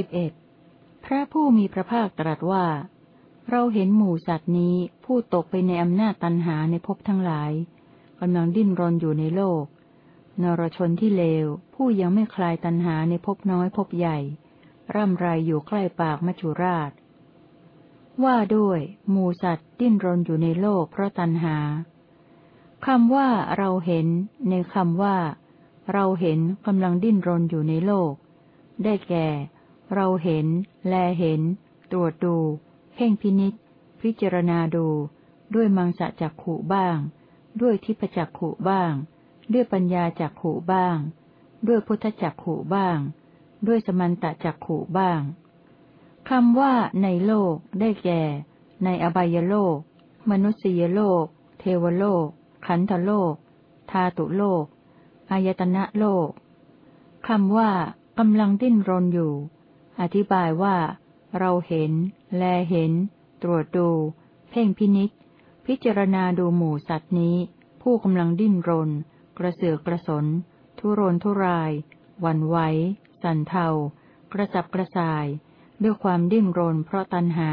สิบเอ็ดพระผู้มีพระภาคตรัสว่า เราเห็นหมู่สัตว์นี้ผู้ตกไปในอำนาจตันหาในภพทั้งหลายกำลังดิ้นรนอยู่ในโลก นรชนที่เลว ผู้ยังไม่คลายตันหาในภพน้อยภพใหญ่ ร่ำไรอยู่ใกล้ปากมัจจุราช ว่าด้วยหมูสัตว์ดิ้นรนอยู่ในโลกเพราะตันหาคำว่าเราเห็น ในคำว่า เราเห็นกำลังดิ้นรนอยู่ในโลก ได้แก่ เราเห็น แลเห็น ตรวจดู เพ่งพินิษพิจารณาดู ด้วยมังสะจักขู่บ้าง ด้วยทิพจักขุบ้าง ด้วยปัญญาจักขุบ้าง ด้วยพุทธจักขุบ้าง ด้วยสมันตจักขุบ้างคำว่าในโลกได้แก่ ในอบายโลก มนุษยโลก เทวโลก ขันธโลก ธาตุโลก อายตนะโลกคำว่ากำลังดิ้นรนอยู่ อธิบายว่า เราเห็น แลเห็น ตรวจดู เพ่งพินิษพิจารณาดูหมู่สัตว์นี้ ผู้กำลังดิ้นรน กระเสือกกระสน ทุรนทุรายวันไหว สันเทา กระสับกระส่าย ด้วยความดิ้นรนเพราะตัณหา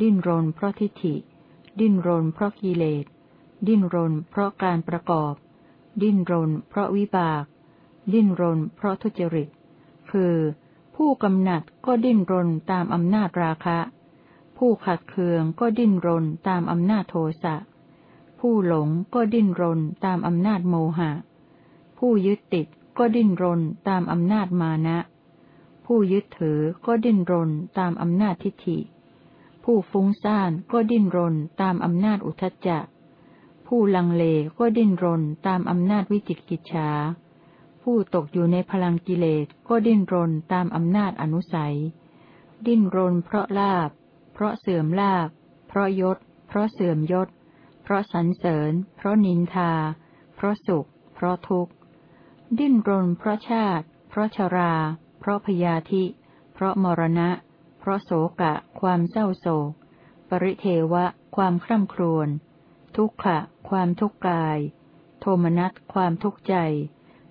ดิ้นรนเพราะทิฏฐิ ดิ้นรนเพราะกิเลส ดิ้นรนเพราะการประกอบ ดิ้นรนเพราะวิบาก ดิ้นรนเพราะทุจริต คือ ผู้กำหนัดก็ดิ้นรนตามอำนาจราคะ ผู้ขัดเคืองก็ดิ้นรนตามอำนาจโทสะ ผู้หลงก็ดิ้นรนตามอำนาจโมหะ ผู้ยึดติดก็ดิ้นรนตามอำนาจมานะ ผู้ยึดถือก็ดิ้นรนตามอำนาจทิฏฐิ ผู้ฟุ้งซ่านก็ดิ้นรนตามอำนาจอุทจจะ ผู้ลังเลก็ดิ้นรนตามอำนาจวิจิกิจฉา ผู้ตกอยู่ในพลังกิเลสก็ดิ้นรนตามอำนาจอนุสัย ดิ้นรนเพราะลาบ เพราะเสื่อมลาภเพราะยศ เพราะเสื่อมยศ เพราะสรรเสริญ เพราะนินทา เพราะสุข เพราะทุกข์ ดิ้นรนเพราะชาติ เพราะชรา เพราะพยาธิ เพราะมรณะ เพราะโศกะ ความเศร้าโศก ปริเทวะ ความคร่ำครวญ ทุกขะ ความทุกข์กาย โทมนัส ความทุกข์ใจ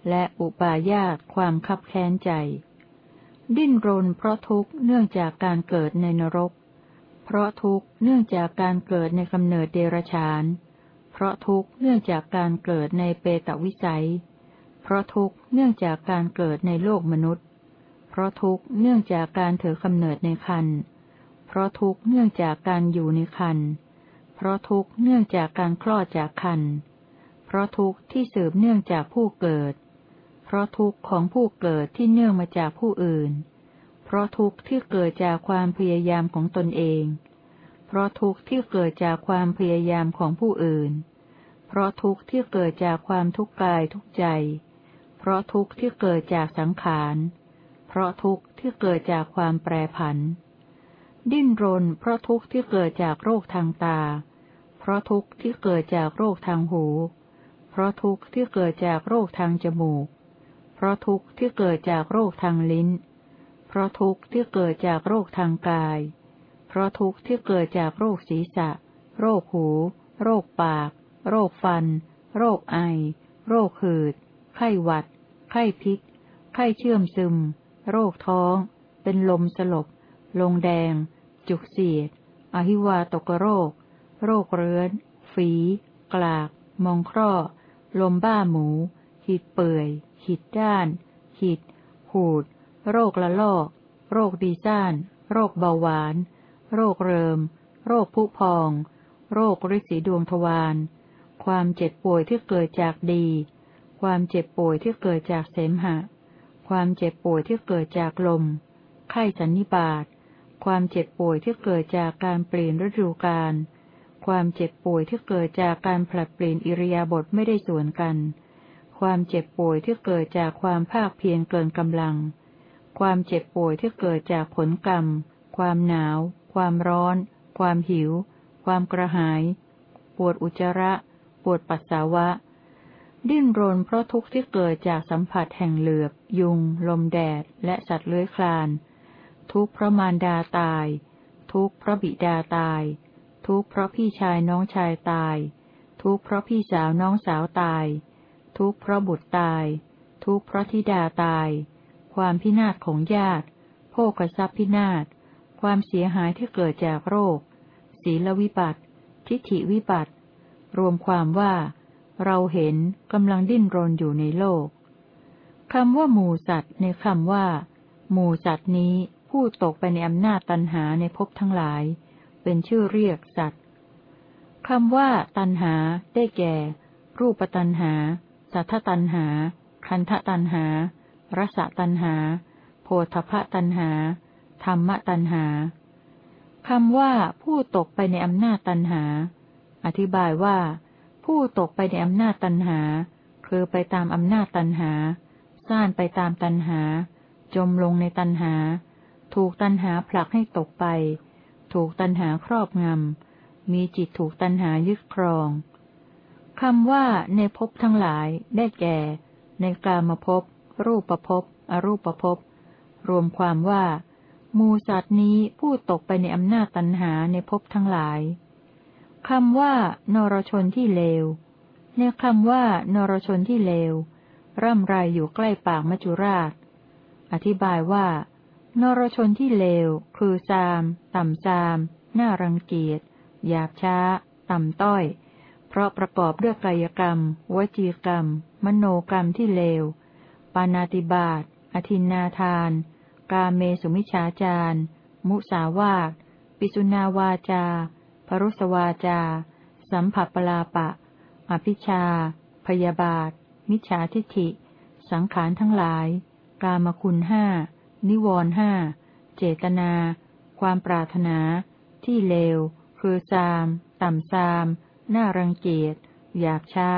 และอุปาญาตความคับแค้นใจ ดิ้นรนเพราะทุกข์เนื่องจากการเกิดในนรก เพราะทุกข์เนื่องจากการเกิดในกำเนิดเดรฉาน เพราะทุกข์เนื่องจากการเกิดในเปตวิสัย เพราะทุกข์เนื่องจากการเกิดในโลกมนุษย์ เพราะทุกข์เนื่องจากการถือกำเนิดในคันเพราะทุกข์เนื่องจากการอยู่ในคันเพราะทุกข์เนื่องจากการคลอดจากคันเพราะทุกข์ที่สืบเนื่องจากผู้เกิด เพราะทุกข์ของผู้เกิดที่เนื่องมาจากผู้อื่น เพราะทุกข์ที่เกิดจากความพยายามของตนเอง เพราะทุกข์ที่เกิดจากความพยายามของผู้อื่น เพราะทุกข์ที่เกิดจากความทุกข์กายทุกใจ เพราะทุกข์ที่เกิดจากสังขาร เพราะทุกข์ที่เกิดจากความแปรผัน ดิ้นรน เพราะทุกข์ที่เกิดจากโรคทางตา เพราะทุกข์ที่เกิดจากโรคทางหู เพราะทุกข์ที่เกิดจากโรคทางจมูก เพราะทุกข์ที่เกิดจากโรคทางลิ้น เพราะทุกข์ที่เกิดจากโรคทางกาย เพราะทุกข์ที่เกิดจากโรคศีรษะ โรคหู โรคปาก โรคฟัน โรคไอ โรคหืด ไข้หวัด ไข้พิษ ไข้เชื่อมซึม โรคท้อง เป็นลมสลบ ลงแดง จุกเสียด อหิวาตกโรค โรคเรื้อน ฝี กลาก มองคร่อ ลมบ้าหมูหิดเปื่อย หิดด้าน หิด หูด โรคละลอก โรคดีซ่าน โรคเบาหวาน โรคเริม โรคผุพอง โรคริสีดวงทวาร ความเจ็บป่วยที่เกิดจากดี ความเจ็บป่วยที่เกิดจากเสมหะ ความเจ็บป่วยที่เกิดจากลม ไข้สันนิบาต ความเจ็บป่วยที่เกิดจากการเปลี่ยนฤดูกาล ความเจ็บป่วยที่เกิดจากการผลัดเปลี่ยนอิริยาบถไม่ได้ส่วนกัน ความเจ็บป่วยที่เกิดจากความภาคเพียรเกินกำลัง ความเจ็บป่วยที่เกิดจากผลกรรม ความหนาว ความร้อน ความหิว ความกระหาย ปวดอุจจาระ ปวดปัสสาวะ ดิ้นรนเพราะทุกข์ที่เกิดจากสัมผัสแห่งเหลือบ ยุง ลมแดด และสัตว์เลื้อยคลาน ทุกข์เพราะมารดาตาย ทุกข์เพราะบิดาตาย ทุกข์เพราะพี่ชายน้องชายตาย ทุกข์เพราะพี่สาวน้องสาวตาย ทุกข์เพราะบุตรตาย ทุกข์เพราะธิดาตาย ความพินาศของญาติโภคทรัพย์พินาศ ความเสียหายที่เกิดจากโรค ศีลวิบัติ ทิฏฐิวิบัติ รวมความว่า เราเห็นกำลังดิ้นรนอยู่ในโลกคำว่าหมูสัตว์ในคำว่า หมูสัตว์นี้ผู้ตกไปในอำนาจตันหาในภพทั้งหลาย เป็นชื่อเรียกสัตว์คำว่า ตันหา ได้แก่ รูปตันหา สัทธตันหา คันธตันหา รสตันหา โพธพตันหา ธรรมตันหาคำว่าผู้ตกไปในอำนาจตันหา อธิบายว่า ผู้ตกไปในอำนาจตันหา คือไปตามอำนาจตันหา ซ่านไปตามตันหา จมลงในตันหา ถูกตันหาผลักให้ตกไป ถูกตันหาครอบงำมีจิตถูกตันหายึดครอง คำว่าในภพทั้งหลายได้แก่ ในกามภพรูปภพอรูปภพรวมความว่ามูสัตว์นี้ผู้ตกไปในอำนาจตันหาในภพทั้งหลายคำว่านรชนที่เลว ในคำว่านรชนที่เลว ร่ำไรอยู่ใกล้ปากมัจจุราช อธิบายว่า นรชนที่เลว คือซาม ต่ำซาม น่ารังเกียจหยาบช้า ต่ำต้อย เพราะประกอบด้วยกายกรรม วจีกรรม มโนกรรมที่เลว ปานาติบาต อธินนาทาน กาเมสุมิชาจารมุสาวาทปิสุนาวาจาปรุสวาจา สัมผัสปลาปะ อภิชา พยาบาท มิจฉาทิฏฐิ สังขารทั้งหลาย กามคุณห้า นิวรห้า เจตนา ความปรารถนา ที่เลว คือซาม ต่ำซาม น่ารังเกียจ หยาบช้า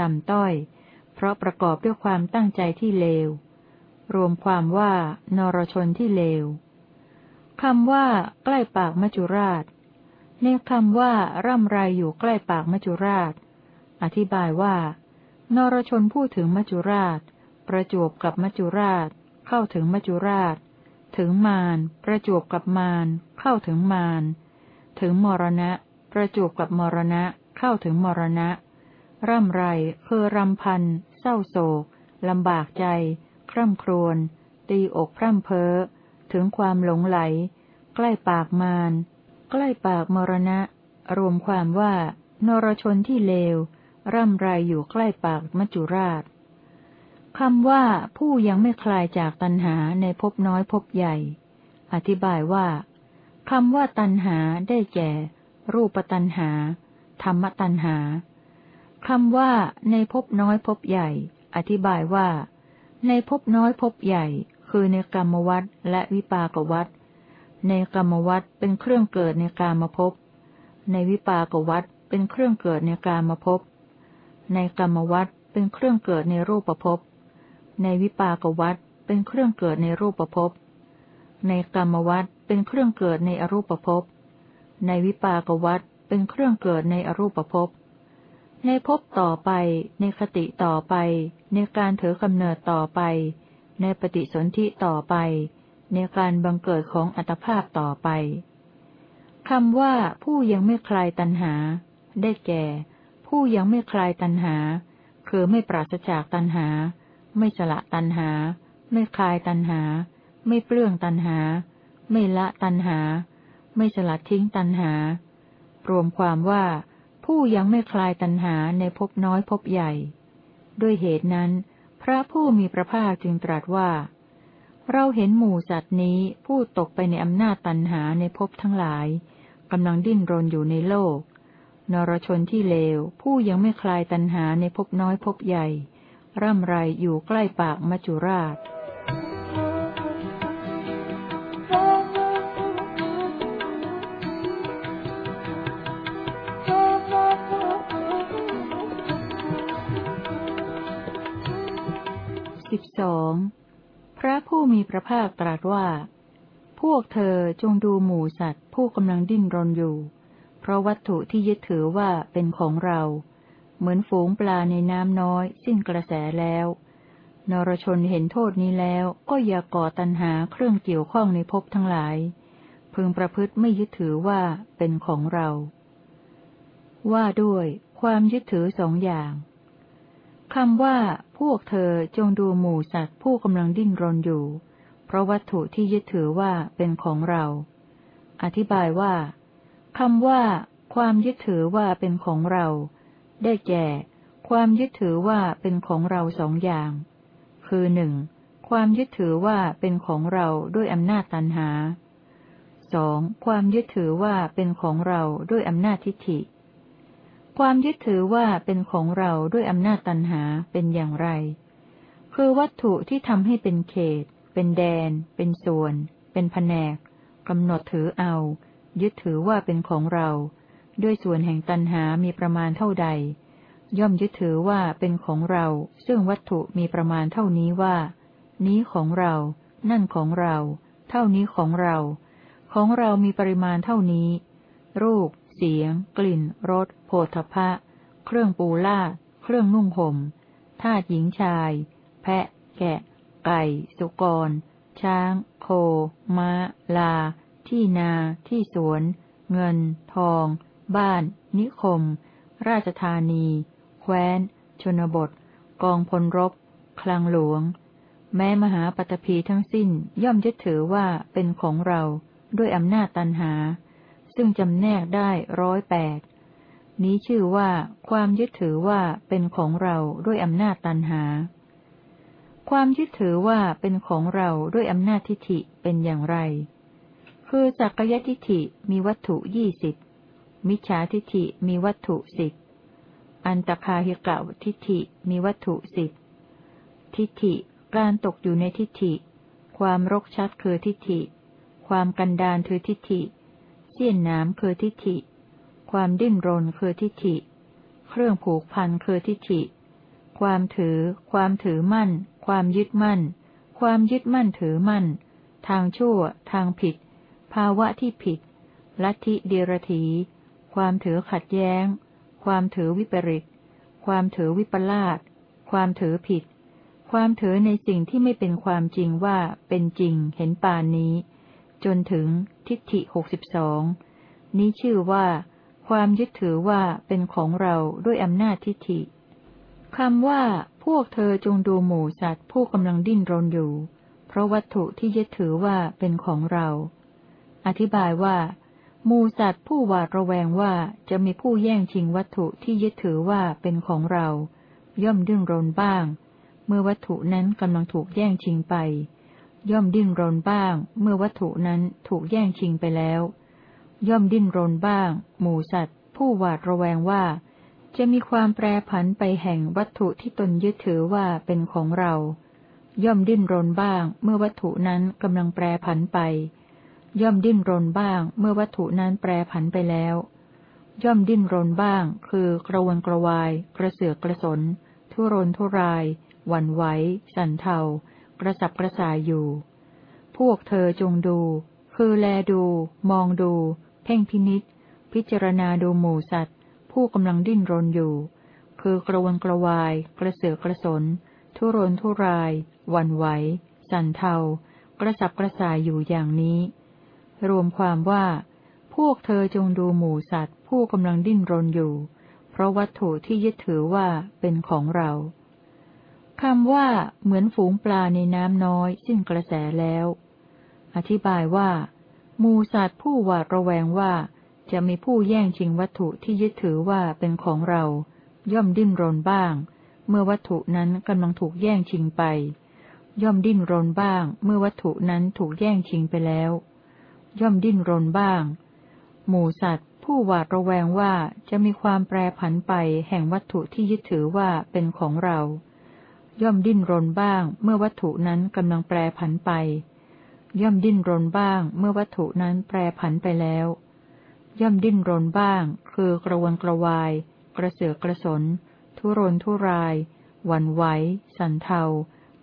ต่ำต้อย เพราะประกอบด้วยความตั้งใจที่เลว รวมความว่านรชนที่เลวคำว่า ใกล้ปากมัจจุราช ในคำว่า ร่ำไรอยู่ใกล้ปากมัจจุราช อธิบายว่า นรชนพูดถึงมัจจุราช ประจวบกับมัจจุราช เข้าถึงมัจจุราช ถึงมารประจวบกับมารเข้าถึงมารถึงมรณะ ประจวบกับมรณะ เข้าถึงมรณะ ร่ำไรคือรำพัน เศร้าโศก ลำบากใจ คร่ำครวญ ตีอกพร่ำเพ้อ ถึงความหลงไหล ใกล้ปากมาร ใกล้ปากมรณะ รวมความว่านรชนที่เลว ร่ำไรอยู่ใกล้ปากมัจจุราชคำว่าผู้ยังไม่คลายจากตัณหาในภพน้อยภพใหญ่ อธิบายว่าคำว่าตัณหาได้แก่ รูปตัณหา ธรรมตัณหาคำว่าในภพน้อยภพใหญ่ อธิบายว่า ในภพน้อยภพใหญ่ คือในกรรมวัฏและวิปากวัฏในกรรมวัฏเป็นเครื่องเกิดในกามภพในวิปากวัฏเป็นเครื่องเกิดในกามภพในกรรมวัฏเป็นเครื่องเกิดในรูปภพในวิปากวัฏเป็นเครื่องเกิดในรูปภพในกรรมวัฏเป็นเครื่องเกิดในอรูปภพในวิปากวัฏ เป็นเครื่องเกิดในอรูปภพ ในภพต่อไป ในคติต่อไป ในการถือกำเนิดต่อไป ในปฏิสนธิต่อไป ในการบังเกิดของอัตภาพต่อไปคำว่าผู้ยังไม่คลายตัณหา ได้แก่ ผู้ยังไม่คลายตัณหา คือไม่ปราศจากตัณหา ไม่สละตัณหา ไม่คลายตัณหา ไม่เปลื้องตัณหา ไม่ละตัณหา ไม่สลัดทิ้งตัณหา รวมความว่า ผู้ยังไม่คลายตัณหาในภพน้อยภพใหญ่ ด้วยเหตุนั้น พระผู้มีพระภาคจึงตรัสว่า เราเห็นหมู่สัตว์นี้ผู้ตกไปในอำนาจตัณหาในภพทั้งหลายกำลังดิ้นรนอยู่ในโลก นรชนที่เลว ผู้ยังไม่คลายตัณหาในภพน้อยภพใหญ่ ร่ำไรอยู่ใกล้ปากมัจจุราช สิบสองพระผู้มีพระภาคตรัสว่า พวกเธอจงดูหมูสัตว์ ผู้กำลังดิ้นรนอยู่ เพราะวัตถุที่ยึดถือว่าเป็นของเรา เหมือนฝูงปลาในน้ำน้อย สิ้นกระแสแล้ว นรชนเห็นโทษนี้แล้วก็อย่าก่อตัณหาเครื่องเกี่ยวข้องในภพทั้งหลาย พึงประพฤติไม่ยึดถือว่าเป็นของเรา ว่าด้วยความยึดถือสองอย่าง คำว่า พวกเธอจงดูหมู่สัตว์ผู้กำลังดิ้นรนอยู่ เพราะวัตถุที่ยึดถือว่าเป็นของเรา อธิบายว่าคำว่า ความยึดถือว่าเป็นของเรา ได้แก่ ความยึดถือว่าเป็นของเราสองอย่าง คือหนึ่งความยึดถือว่าเป็นของเราด้วยอำนาจตันหาสองความยึดถือว่าเป็นของเราด้วยอำนาจทิฏฐิ ความยึดถือว่าเป็นของเราด้วยอำนาจตันหาเป็นอย่างไร คือวัตถุที่ทำให้เป็นเขต เป็นแดน เป็นส่วน เป็นแผนกกำหนดถือเอา ยึดถือว่าเป็นของเรา ด้วยส่วนแห่งตันหามีประมาณเท่าใด ย่อมยึดถือว่าเป็นของเรา ซึ่งวัตถุมีประมาณเท่านี้ว่า นี้ของเรา นั่นของเรา เท่านี้ของเรา ของเรามีปริมาณเท่านี้ รูป เสียง กลิ่น รส โผฏฐะเครื่องปูลาดเครื่องนุ่งห่ม ทาตหญิงชาย แพะ แกะ ไก่ สุกร ช้าง โค ม้า ลา ที่นา ที่สวน เงิน ทอง บ้าน นิคม ราชธานี แคว้น ชนบท กองพลรบ คลังหลวง แม้มหาปตพีทั้งสิ้นย่อมยึดถือว่าเป็นของเราด้วยอำนาจตันหา ซึ่งจำแนกได้ร้อยแปดนี้ชื่อว่าความยึดถือว่าเป็นของเราด้วยอำนาจตันหา ความยึดถือว่าเป็นของเราด้วยอำนาจทิฏฐิเป็นอย่างไร คือสักกยทิฏฐิมีวัตถุยี่สิบ มิจฉาทิฏฐิมีวัตถุสิบ อันตคาหิกะทิฏฐิมีวัตถุสิบ ทิฏฐิการตกอยู่ในทิฏฐิ ความรกชัดคือทิฏฐิ ความกันดานคือทิฏฐิ เสี้ยนน้ำคือทิฏฐิ ความดิ้นรนคือทิฏฐิ เครื่องผูกพันคือทิฏฐิ ความถือ ความถือมั่น ความยึดมั่น ความยึดมั่นถือมั่น ทางชั่ว ทางผิด ภาวะที่ผิด ลัทธิเดียรถีความถือขัดแย้ง ความถือวิปริต ความถือวิปลาส ความถือผิด ความถือในสิ่งที่ไม่เป็นความจริงว่าเป็นจริงเห็นปานนี้ จนถึง ทิฏฐิหกสิบสองนี้ชื่อว่า ความยึดถือว่าเป็นของเราด้วยอำนาจทิฏฐิคำว่า พวกเธอจงดูหมูสัตว์ผู้กำลังดิ้นรนอยู่ เพราะวัตถุที่ยึดถือว่าเป็นของเรา อธิบายว่าหมูสัตว์ผู้หวาดระแวงว่าจะมีผู้แย่งชิงวัตถุที่ยึดถือว่าเป็นของเรา ย่อมดิ้นรนบ้าง เมื่อวัตถุนั้นกำลังถูกแย่งชิงไป ย่อมดิ้นรนบ้าง เมื่อวัตถุนั้นถูกแย่งชิงไปแล้ว ย่อมดิ้นรนบ้าง หมูสัตว์ ผู้หวาดระแวงว่า จะมีความแปรผันไปแห่งวัตถุที่ตนยึดถือว่าเป็นของเรา ย่อมดิ้นรนบ้าง เมื่อวัตถุนั้นกำลังแปรผันไป ย่อมดิ้นรนบ้าง เมื่อวัตถุนั้นแปรผันไปแล้ว ย่อมดิ้นรนบ้าง คือกระวนกระวาย กระเสือกกระสน ทุรนทุราย หวั่นไหว สั่นเทา กระสับกระส่ายอยู่ พวกเธอจงดู คือแลดู มองดู เพ่งพินิษพิจารณาดูหมูสัตว์ ผู้กำลังดิ้นรนอยู่ คือกระวนกระวาย กระเสือกกระสน ทุรนทุรายวันไหว สั่นเทา กระสับกระส่ายอยู่อย่างนี้ รวมความว่า พวกเธอจงดูหมูสัตว์ ผู้กำลังดิ้นรนอยู่ เพราะวัตถุที่ยึดถือว่าเป็นของเรา คำว่า เหมือนฝูงปลาในน้ำน้อย สิ้นกระแสแล้ว อธิบายว่ามูสัตว์ผู้หวาดระแวงว่า จะมีผู้แย่งชิงวัตถุที่ยึดถือว่าเป็นของเรา ย่อมดิ้นรนบ้าง เมื่อวัตถุนั้นกำลังถูกแย่งชิงไป ย่อมดิ้นรนบ้าง เมื่อวัตถุนั้นถูกแย่งชิงไปแล้ว ย่อมดิ้นรนบ้าง หมูสัตว์ ผู้หวาดระแวงว่าจะมีความแปรผันไปแห่งวัตถุที่ยึดถือว่าเป็นของเรา ย่อมดิ้นรนบ้าง เมื่อวัตถุนั้นกำลังแปรผันไป ย่อมดิ้นรนบ้าง เมื่อวัตถุนั้นแปรผันไปแล้ว ย่อมดิ้นรนบ้าง คือกระวนกระวาย กระเสือกกระสน ทุรนทุรายวันไหว สันเทา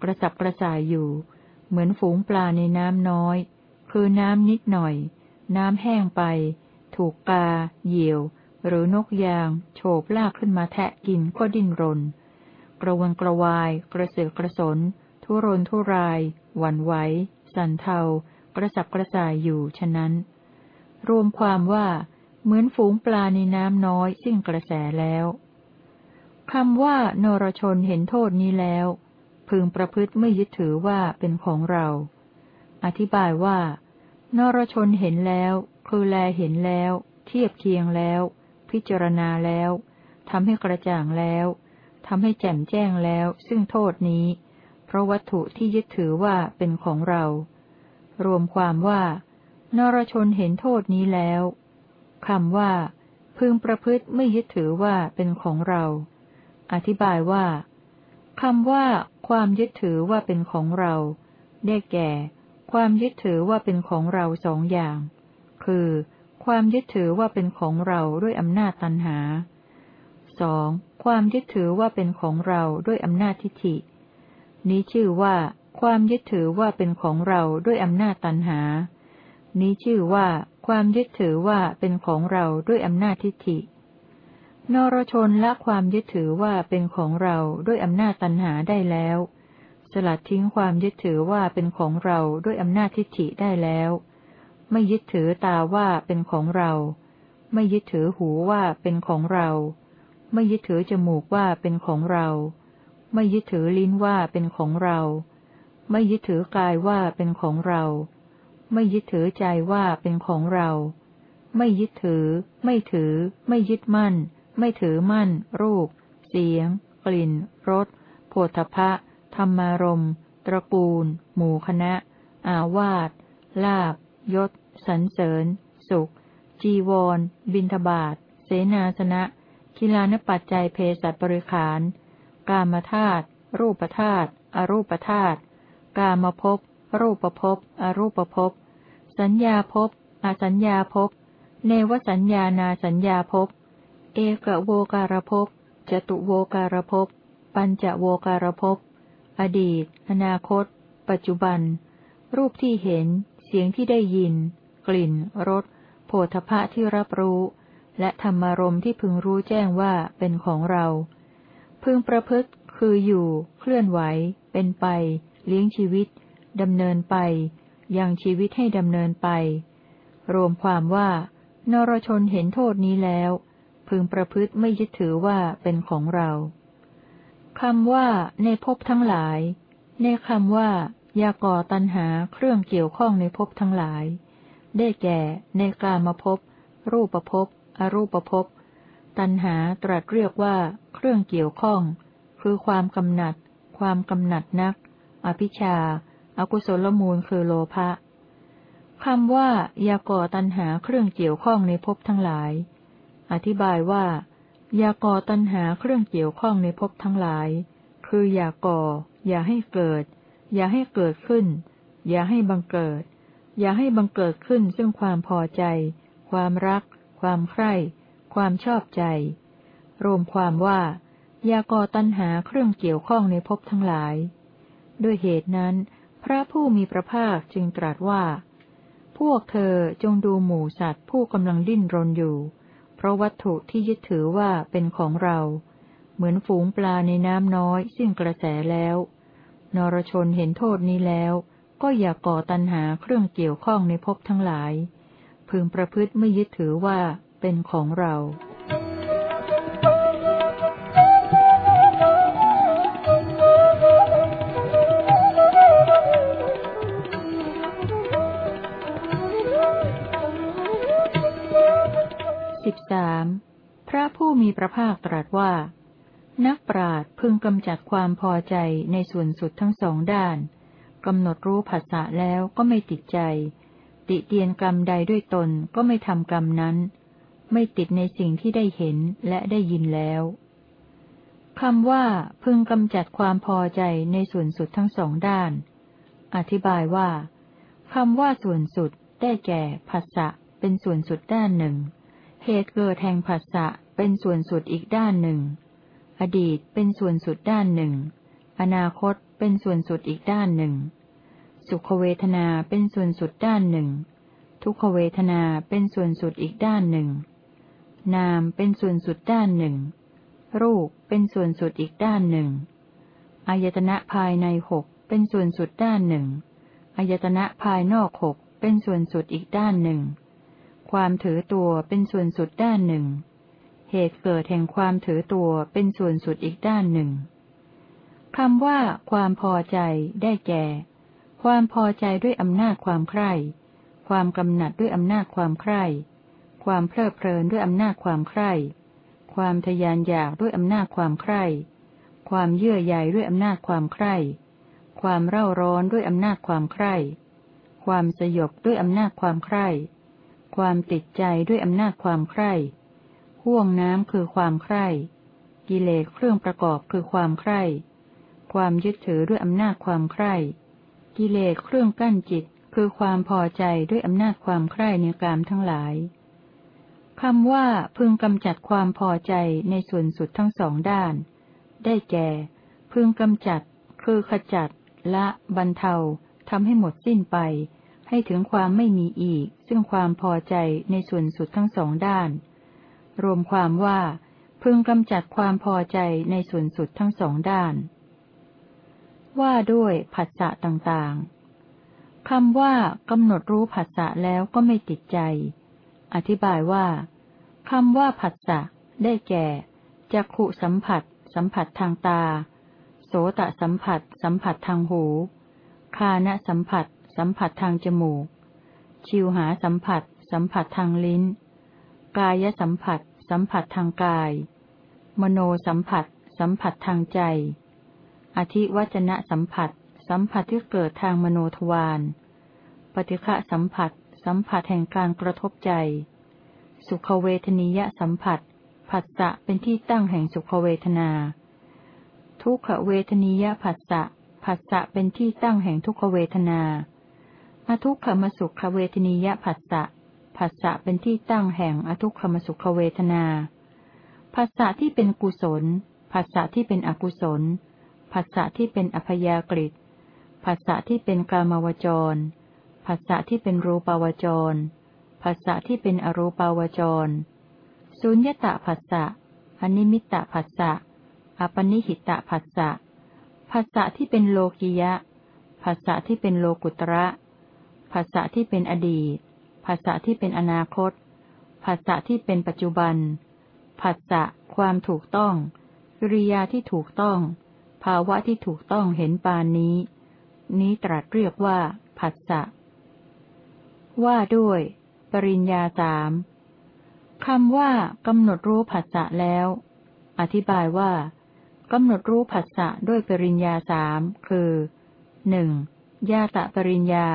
กระสับกระส่ายอยู่ เหมือนฝูงปลาในน้ำน้อย คือน้ำนิดหน่อย น้ำแห้งไป ถูกกา เหยี่ยว หรือนกยาง โฉบลากขึ้นมาแทะกินก็ดิ้นรน กระวนกระวาย กระเสือกกระสน ทุรนทุราย หวั่นไหว สันเทา กระสับกระส่ายอยู่ฉะนั้น รวมความว่า เหมือนฝูงปลาในน้ำน้อยซึ่งกระแสแล้วคำว่านรชนเห็นโทษนี้แล้ว พึงประพฤติไม่ยึดถือว่าเป็นของเรา อธิบายว่า นรชนเห็นแล้ว คือแลเห็นแล้ว เทียบเคียงแล้ว พิจารณาแล้วทำให้กระจ่างแล้ว ทำให้แจ่มแจ้งแล้วซึ่งโทษนี้ เพราะวัตถุที่ยึดถือว่าเป็นของเรา รวมความว่า นรชนเห็นโทษนี้แล้วคำว่า พึงประพฤติไม่ยึดถือว่าเป็นของเรา อธิบายว่าคำว่า ความยึดถือว่าเป็นของเรา ได้แก่ ความยึดถือว่าเป็นของเราสองอย่าง คือ ความยึดถือว่าเป็นของเราด้วยอำนาจตันหา สองความยึดถือว่าเป็นของเราด้วยอำนาจทิฏฐิ นี้ชื่อว่า ความยึดถือว่าเป็นของเราด้วยอำนาจตันหา นี้ชื่อว่า ความยึดถือว่าเป็นของเราด้วยอำนาจทิฏฐิ นรชนละความยึดถือว่าเป็นของเราด้วยอำนาจตันหาได้แล้ว สลัดทิ้งความยึดถือว่าเป็นของเราด้วยอำนาจทิฏฐิได้แล้ว ไม่ยึดถือตาว่าเป็นของเรา ไม่ยึดถือหูว่าเป็นของเรา ไม่ยึดถือจมูกว่าเป็นของเรา ไม่ยึดถือลิ้นว่าเป็นของเรา ไม่ยึดถือกายว่าเป็นของเรา ไม่ยึดถือใจว่าเป็นของเรา ไม่ยึดถือ ไม่ถือ ไม่ยึดมั่น ไม่ถือมั่น รูป เสียง กลิ่น รสโผฏฐะธรรมารมตระกูล หมู่คณะ อาวาสลาบยศ สันเสริญ สุข จีวร บินทบาท เสนาสนะ กิลานปัจจัยเพศบริขาร กามธาตุรูปธาตุอรูปธาตุกามภพรูปภพอรูปภพสัญญาภพอสัญญาภพเนวสัญญานาสัญญาภพเอกโวการภพจตุโวการภพปัญจโวการภพอดีต อนาคต ปัจจุบัน รูปที่เห็น เสียงที่ได้ยิน กลิ่น รส โผฏฐะที่รับรู้ และธรรมารมที่พึงรู้แจ้งว่าเป็นของเรา พึงประพฤติคืออยู่ เคลื่อนไหว เป็นไป เลี้ยงชีวิตดำเนินไป ยังชีวิตให้ดำเนินไป รวมความว่า นรชนเห็นโทษนี้แล้ว พึงประพฤติไม่ยึดถือว่าเป็นของเราคำว่าในภพทั้งหลาย ในคำว่า ยาก่อตันหาเครื่องเกี่ยวข้องในภพทั้งหลาย ได้แก่ ในกามาภพรูปภพ อรูปภพ ตัณหาตรัสเรียกว่าเครื่องเกี่ยวข้อง คือความกำหนัด ความกำหนัดนัก อภิชาอากุศลมูลคือโลภะคำว่า ยาก่อตัณหาเครื่องเกี่ยวข้องในภพทั้งหลาย อธิบายว่า ยาก่อตัณหาเครื่องเกี่ยวข้องในภพทั้งหลาย คืออย่าก่อ อย่าให้เกิด อย่าให้เกิดขึ้น อย่าให้บังเกิด อย่าให้บังเกิดขึ้นซึ่งความพอใจ ความรัก ความใคร่ ความชอบใจ รวมความว่า ยากอตัณหาเครื่องเกี่ยวข้องในภพทั้งหลาย ด้วยเหตุนั้น พระผู้มีพระภาคจึงตรัสว่า พวกเธอจงดูหมูสัตว์ผู้กำลังดิ้นรนอยู่ เพราะวัตถุที่ยึดถือว่าเป็นของเรา เหมือนฝูงปลาในน้ำน้อยซึ่งกระแสแล้ว นรชนเห็นโทษนี้แล้ว ก็อย่ากก่อตัณหาเครื่องเกี่ยวข้องในภพทั้งหลาย พึงประพฤติไม่ยึดถือว่าเป็นของเราสิบสามพระผู้มีพระภาคตรัสว่า นักปราดพึงกำจัดความพอใจในส่วนสุดทั้งสองด้านกำหนดรู้ภาษาแล้วก็ไม่ติดใจ ติเตียนกรรมใดด้วยตนก็ไม่ทำกรรมนั้น ไม่ติดในสิ่งที่ได้เห็นและได้ยินแล้วคำว่าพึงกำจัดความพอใจในส่วนสุดทั้งสองด้าน อธิบายว่าคำว่าส่วนสุดได้แก่ภาษะเป็นส่วนสุดด้านหนึ่ง เหตุเกิดแห่งภาษะเป็นส่วนสุดอีกด้านหนึ่ง อดีตเป็นส่วนสุดด้านหนึ่ง อนาคตเป็นส่วนสุดอีกด้านหนึ่ง สุขเวทนาเป็นส่วนสุดด้านหนึ่ง ทุกขเวทนาเป็นส่วนสุดอีกด้านหนึ่ง นามเป็นส่วนสุดด้านหนึ่ง รูปเป็นส่วนสุดอีกด้านหนึ่ง อายตนะภายในหกเป็นส่วนสุดด้านหนึ่ง อายตนะภายนอกหกเป็นส่วนสุดอีกด้านหนึ่ง ความถือตัวเป็นส่วนสุดด้านหนึ่ง เหตุเกิดแห่งความถือตัวเป็นส่วนสุดอีกด้านหนึ่งคำว่าความพอใจได้แก่ ความพอใจด้วยอำนาจความใคร่ ความกำหนัดด้วยอำนาจความใคร่ ความเพลิดเพลินด้วยอำนาจความใคร่ ความทยานอยากด้วยอำนาจความใคร่ ความเยื่อใยด้วยอำนาจความใคร่ ความเร่าร้อนด้วยอำนาจความใคร่ ความสยบด้วยอำนาจความใคร่ ความติดใจด้วยอำนาจความใคร่ ห่วงน้ำคือความใคร่ กิเลสเครื่องประกอบคือความใคร่ ความยึดถือด้วยอำนาจความใคร่ กิเลสเครื่องกั้นจิตคือความพอใจด้วยอำนาจความใคร่ในกามทั้งหลายคำว่าพึงกำจัดความพอใจในส่วนสุดทั้งสองด้าน ได้แก่ พึงกำจัด คือขจัด ละ บรรเทาทำให้หมดสิ้นไป ให้ถึงความไม่มีอีก ซึ่งความพอใจในส่วนสุดทั้งสองด้าน รวมความว่า พึงกำจัดความพอใจในส่วนสุดทั้งสองด้าน ว่าด้วยผัสสะต่างๆคำว่ากำหนดรู้ผัสสะแล้วก็ไม่ติดใจ อธิบายว่าคำว่าผัสสะได้แก่จักขุสัมผัส สัมผัสทางตา โสตสัมผัส สัมผัสทางหู คานะสัมผัส สัมผัสทางจมูก ชิวหาสัมผัส สัมผัสทางลิ้น กายสัมผัส สัมผัสทางกาย มโนสัมผัส สัมผัสทางใจ อธิวัจนะสัมผัส สัมผัสที่เกิดทางมโนทวาร ปฏิฆะสัมผัส สัมผัสแห่งการกระทบใจ สุขเวทนียสัมผัส ผัสสะเป็นที่ตั้งแห่งสุขเวทนา ทุกขเวทนียผัสสะ ผัสสะเป็นที่ตั้งแห่งทุกขเวทนา อทุกขมสุขเวทนียผัสสะ ผัสสะเป็นที่ตั้งแห่งอทุกขมสุขเวทนา ผัสสะที่เป็นกุศล ผัสสะที่เป็นอกุศล ผัสสะที่เป็นอพยากฤิผัสสะที่เป็นกามวจรผัสสะที่เป็นรูปาวจรผัสสะที่เป็นอรูปาวจรสุญญตาผัสสะอนิมิตตผัสสะอปนิหิตะผัสสะผัสสะที่เป็นโลกิยะผัสสะที่เป็นโลกุตระผัสสะที่เป็นอดีตผัสสะที่เป็นอนาคตผัสสะที่เป็นปัจจุบันผัสสะความถูกต้องกิริยาที่ถูกต้อง ภาวะที่ถูกต้องเห็นปานนี้ นี้ตรัสเรียกว่า ผัสสะ ว่าด้วย ปริญญาสามคำว่ากำหนดรู้ผัสสะแล้ว อธิบายว่ากำหนดรู้ผัสสะด้วยปริญญาสามคือหนึ่งญาตะปริญญา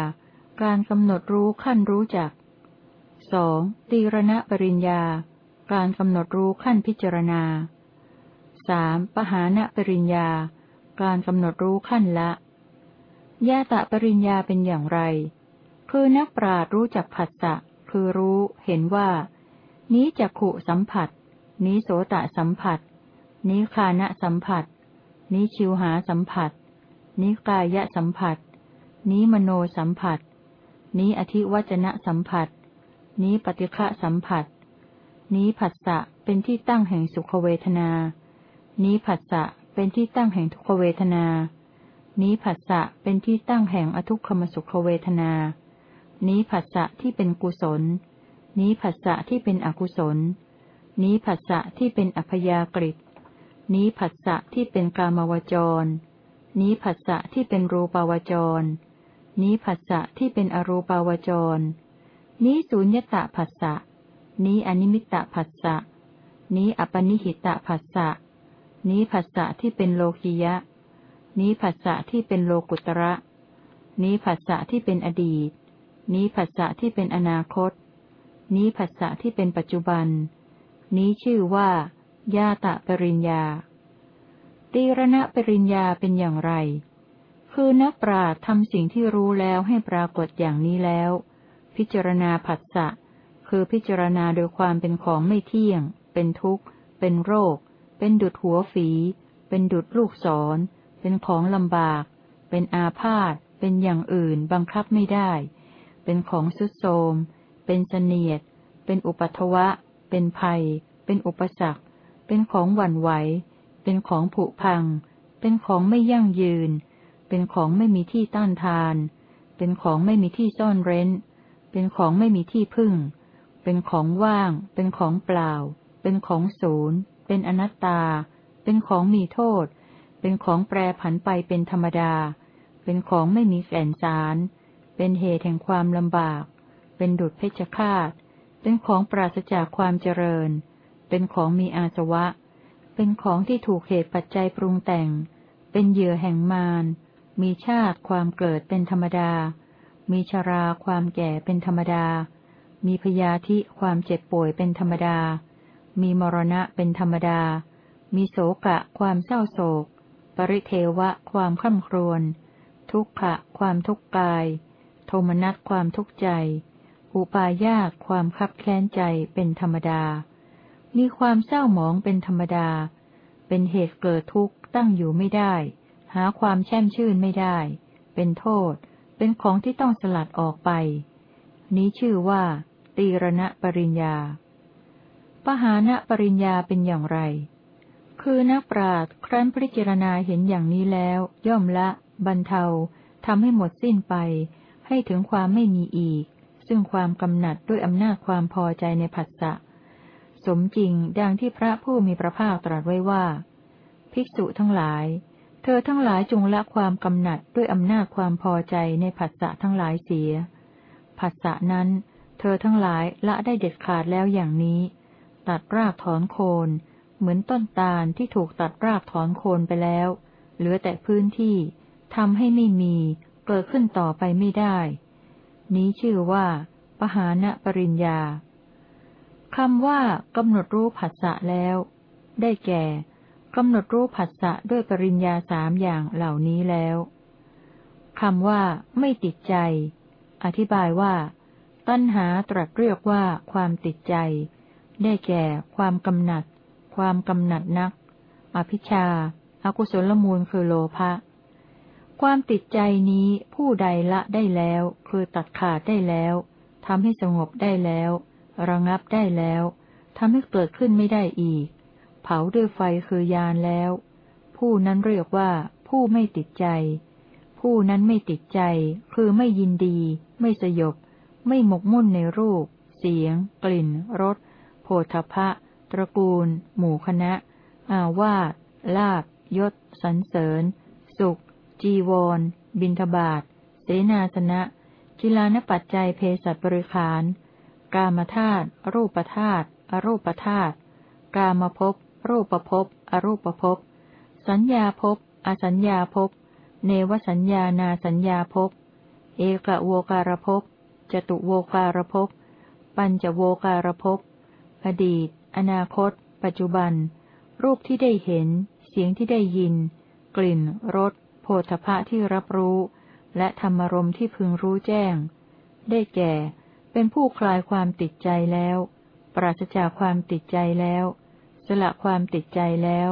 การกำหนดรู้ขั้นรู้จักสองตีรณะปริญญา การกำหนดรู้ขั้นพิจารณาสามปหานะปริญญา การกำหนดรู้ขั้นละญาตะปริญญาเป็นอย่างไร คือนักปราดรู้จักผัสสะ คือรู้เห็นว่า นี้จักขุสัมผัส นี้โสตะสัมผัส นี้คานะสัมผัส นี้ชิวหาสัมผัส นี้กายะสัมผัส นี้มโนสัมผัส นี้อธิวัจนะสัมผัส นี้ปฏิฆะสัมผัส นี้ผัสสะเป็นที่ตั้งแห่งสุขเวทนา นี้ผัสสะ เป็นที่ตั้งแห่งทุกขเวทนา นี้ผัสสะเป็นที่ตั้งแห่งอทุกขมสุขเวทนา นี้ผัสสะที่เป็นกุศล นี้ผัสสะที่เป็นอกุศล นี้ผัสสะที่เป็นอัพยากฤินี้ผัสสะที่เป็นกามวจร นี้ผัสสะที่เป็นรูปาวจร นี้ผัสสะที่เป็นอรูปาวจร นี้สุญญตะผัสสะ นี้อนิมิตตผัสสะ นี้อปนิหิตะผัสสะ นี้ผัสสะที่เป็นโลกิยะ นี้ผัสสะที่เป็นโลกุตระ นี้ผัสสะที่เป็นอดีต นี้ผัสสะที่เป็นอนาคต นี้ผัสสะที่เป็นปัจจุบัน นี้ชื่อว่า ญาตะปริญญา ตีรณะปริญญาเป็นอย่างไร คือนักปราชญ์ทำสิ่งที่รู้แล้วให้ปรากฏอย่างนี้แล้ว พิจารณาผัสสะ คือพิจารณาโดยความเป็นของไม่เที่ยง เป็นทุกข์ เป็นโรค เป็นดุดหัวฝี เป็นดุดลูกศร เป็นของลำบาก เป็นอาพาธ เป็นอย่างอื่นบังคับไม่ได้ เป็นของสุดโทมเป็นเสนียด เป็นอุปัทวะ เป็นภัย เป็นอุปสรรค เป็นของหวั่นไหว เป็นของผุพัง เป็นของไม่ยั่งยืน เป็นของไม่มีที่ต้านทาน เป็นของไม่มีที่ซ่อนเร้น เป็นของไม่มีที่พึ่ง เป็นของว่าง เป็นของเปล่า เป็นของศูนย์ เป็นอนัตตา เป็นของมีโทษ เป็นของแปรผันไปเป็นธรรมดา เป็นของไม่มีแก่นสาร เป็นเหตุแห่งความลำบาก เป็นดุจเพชฌฆาต เป็นของปราศจากความเจริญ เป็นของมีอาสวะ เป็นของที่ถูกเหตุปัจจัยปรุงแต่ง เป็นเหยื่อแห่งมาร มีชาติความเกิดเป็นธรรมดา มีชราความแก่เป็นธรรมดา มีพยาธิความเจ็บป่วยเป็นธรรมดา มีมรณะเป็นธรรมดา มีโศกะความเศร้าโศก ปริเทวะความข้าครวนทุกขะความทุกข์กาย โทมนัสความทุกข์ใจ อุปาญาตความคับแค้นใจเป็นธรรมดา มีความเศร้าหมองเป็นธรรมดา เป็นเหตุเกิดทุกข์ตั้งอยู่ไม่ได้ หาความแช่มชื่นไม่ได้ เป็นโทษ เป็นของที่ต้องสลัดออกไป นี้ชื่อว่า ตีรณปริญญา ปหาณปริญญาเป็นอย่างไร คือนักปราชญ์ครั้นพิจารณาเห็นอย่างนี้แล้ว ย่อมละ บรรเทาทำให้หมดสิ้นไป ให้ถึงความไม่มีอีก ซึ่งความกำหนัดด้วยอำนาจความพอใจในผัสสะ สมจริงดังที่พระผู้มีพระภาคตรัสไว้ว่า ภิกษุทั้งหลาย เธอทั้งหลายจงละความกำหนัดด้วยอำนาจความพอใจในผัสสะทั้งหลายเสียผัสสะนั้น เธอทั้งหลายละได้เด็ดขาดแล้วอย่างนี้ ตัดรากถอนโคน เหมือนต้นตาลที่ถูกตัดรากถอนโคนไปแล้ว เหลือแต่พื้นที่ทำให้ไม่มี เกิดขึ้นต่อไปไม่ได้ นี้ชื่อว่า ปหาณปริญญาคำว่ากำหนดรู้ผัสสะแล้ว ได้แก่กำหนดรู้ผัสสะด้วยปริญญาสามอย่างเหล่านี้แล้วคำว่าไม่ติดใจ อธิบายว่า ตัณหาตรัสเรียกว่าความติดใจ ได้แก่ ความกำหนัด ความกำหนัดนัก อภิชาอากุศลมูลคือโลภะ ความติดใจนี้ผู้ใดละได้แล้ว คือตัดขาดได้แล้วทำให้สงบได้แล้ว ระงับได้แล้วทำให้เกิดขึ้นไม่ได้อีก เผาด้วยไฟคือยานแล้ว ผู้นั้นเรียกว่าผู้ไม่ติดใจ ผู้นั้นไม่ติดใจ คือไม่ยินดี ไม่สยบ ไม่หมกมุ่นในรูป เสียง กลิ่น รส โผฏฐะตระกูล หมู่คณะ อาวาสลาบยศ สันเสริญ สุข จีวร บินทบาทเสนาสนะ กิลานปัจจัยเพศัตบริขาร กามธาตุรูปธาตุอรูปธาตุกามภพรูปภพอรูปภพสัญญาภพอสัญญาภพเนวสัญญานาสัญญาภพเอกโวการภพจตุโวการภพปัญจโวการภพ อดีต อนาคต ปัจจุบัน รูปที่ได้เห็น เสียงที่ได้ยิน กลิ่น รสโพธพะที่รับรู้ และธรรมรมที่พึงรู้แจ้ง ได้แก่ เป็นผู้คลายความติดใจแล้ว ปราศจากความติดใจแล้ว สละความติดใจแล้ว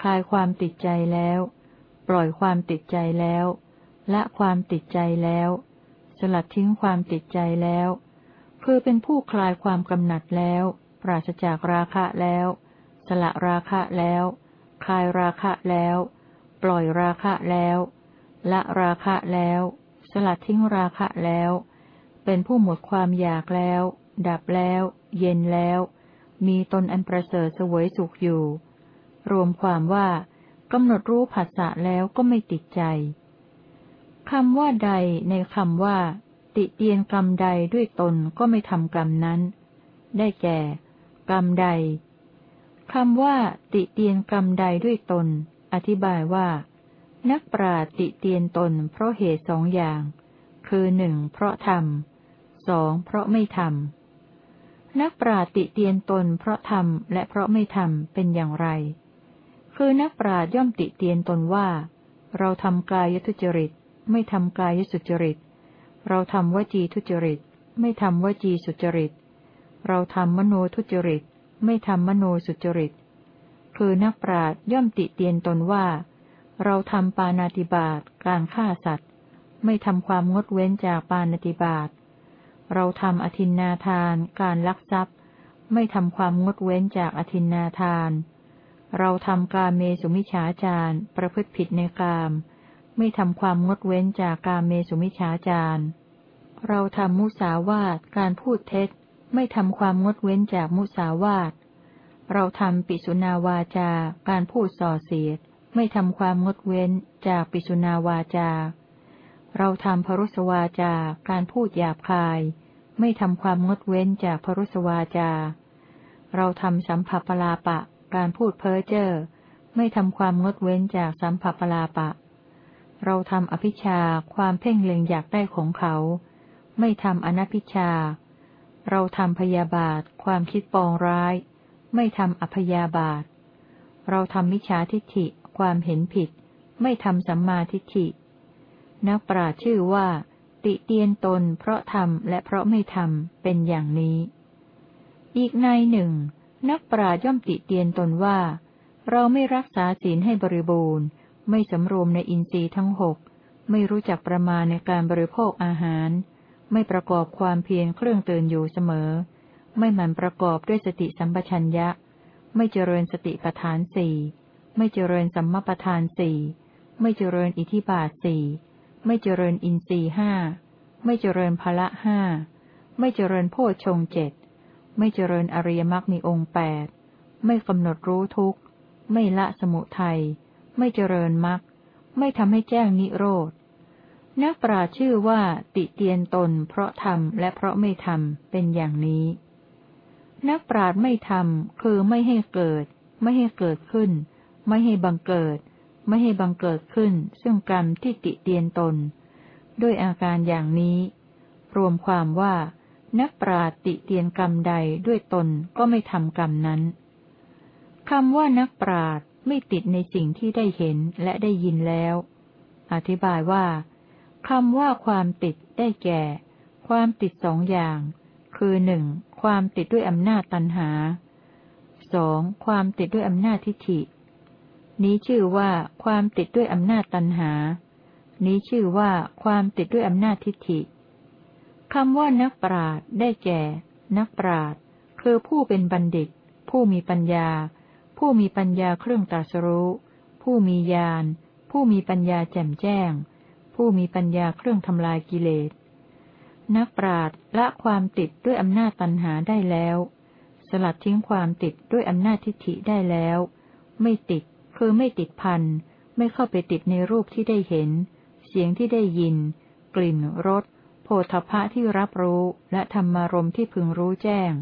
คลายความติดใจแล้ว ปล่อยความติดใจแล้ว ละความติดใจแล้ว สลัดทิ้งความติดใจแล้ว คือเป็นผู้คลายความกำหนัดแล้ว ปราศจากราคะแล้ว สละราคะแล้ว คลายราคะแล้ว ปล่อยราคะแล้ว ละราคะแล้ว สลัดทิ้งราคะแล้ว เป็นผู้หมดความอยากแล้ว ดับแล้ว เย็นแล้ว มีตนอันประเสริฐสวยสุขอยู่ รวมความว่ากำหนดรู้ผัสสะแล้วก็ไม่ติดใจคำว่าใดในคำว่า ติเตียนกรรมใดด้วยตนก็ไม่ทำกรรมนั้น ได้แก่ กรรมใดคำว่า ติเตียนกรรมใดด้วยตน อธิบายว่า นักปราติเตียนตน เพราะเหตุสองอย่าง คือหนึ่งเพราะทำสองเพราะไม่ทำนักปราติเตียนตน เพราะทำและเพราะไม่ทำเป็นอย่างไร คือนักปราย่อมติเตียนตนว่า เราทำกายทุจริต ไม่ทำกายสุจริต เราทำวจีทุจริต ไม่ทำวจีสุจริต เราทำมโนทุจริต ไม่ทำมโนสุจริต คือนักปราชญ์ย่อมติเตียนตนว่า เราทำปานาติบาตการฆ่าสัตว์ ไม่ทำความงดเว้นจากปานาติบาตเราทำอธินนาทาน การลักทรัพย์ ไม่ทำความงดเว้นจากอธินนาทาน เราทำกาเมสุมิฉาจารประพฤติผิดในกาม ไม่ทำความงดเว้นจากกาเมสุมิฉาจารเราทำมุสาวาทการพูดเท็จ ไม่ทำความงดเว้นจากมุสาวาท เราทำปิสุนาวาจา การพูดส่อเสียด ไม่ทำความงดเว้นจากปิสุนาวาจา เราทำพรุสวาจา การพูดหยาบคาย ไม่ทำความงดเว้นจากพรุสวาจา เราทำสัมผัสปลาปะ การพูดเพ้อเจ้อ ไม่ทำความงดเว้นจากสัมผัสปลาปะ เราทำอภิชาความเพ่งเล็งอยากได้ของเขา ไม่ทำอนัพิชา เราทำพยาบาท ความคิดปองร้าย ไม่ทำอพยาบาท เราทำมิจฉาทิฏฐิ ความเห็นผิด ไม่ทำสัมมาทิฏฐิ นักปราชื่อว่า ติเตียนตน เพราะทำและเพราะไม่ทำเป็นอย่างนี้ อีกในหนึ่ง นักปราชย่อมติเตียนตนว่า เราไม่รักษาศีลให้บริบูรณ์ ไม่สำรวมในอินทรีย์ทั้งหกไม่รู้จักประมาณในการบริโภคอาหาร ไม่ประกอบความเพียรเครื่องเตือนอยู่เสมอ ไม่หมั่นประกอบด้วยสติสัมปชัญญะ ไม่เจริญสติปัฏฐานสี่ไม่เจริญสัมมาประธานสี่ไม่เจริญอิทิบาทสี่ไม่เจริญอินทรีห้าไม่เจริญพละห้าไม่เจริญโพชงเจ็ดไม่เจริญอริยมรรคมีองค์แปดไม่กำหนดรู้ทุกข์ ไม่ละสมุทัย ไม่เจริญมรรค ไม่ทำให้แจ้งนิโรธ นักปราชื่อว่าติเตียนตน เพราะทำและเพราะไม่ทำเป็นอย่างนี้ นักปราดไม่ทำคือไม่ให้เกิด ไม่ให้เกิดขึ้น ไม่ให้บังเกิด ไม่ให้บังเกิดขึ้น ซึ่งกรรมที่ติเตียนตน ด้วยอาการอย่างนี้ รวมความว่า นักปราติเตียนกรรมใดด้วยตนก็ไม่ทำกรรมนั้นคำว่านักปราดไม่ติดในสิ่งที่ได้เห็นและได้ยินแล้ว อธิบายว่า คำว่าความติดได้แก่ ความติดสองอย่าง คือหนึ่งความติดด้วยอำนาจตันหาสองความติดด้วยอำนาจทิฏฐิ นี้ชื่อว่าความติดด้วยอำนาจตันหา นี้ชื่อว่าความติดด้วยอำนาจทิฏฐิคำว่านักปราดได้แก่ นักปราดคือผู้เป็นบัณฑิต ผู้มีปัญญา ผู้มีปัญญาเครื่องตรัสรู้ ผู้มีญาณ ผู้มีปัญญาแจ่มแจ้ง ผู้มีปัญญาเครื่องทำลายกิเลส นักปราดละความติดด้วยอำนาจตันหาได้แล้ว สลัดทิ้งความติดด้วยอำนาจทิฏฐิได้แล้ว ไม่ติดคือไม่ติดพันไม่เข้าไปติดในรูปที่ได้เห็น เสียงที่ได้ยิน กลิ่นรสโผฏฐะที่รับรู้และธรรมารมที่พึงรู้แจ้ง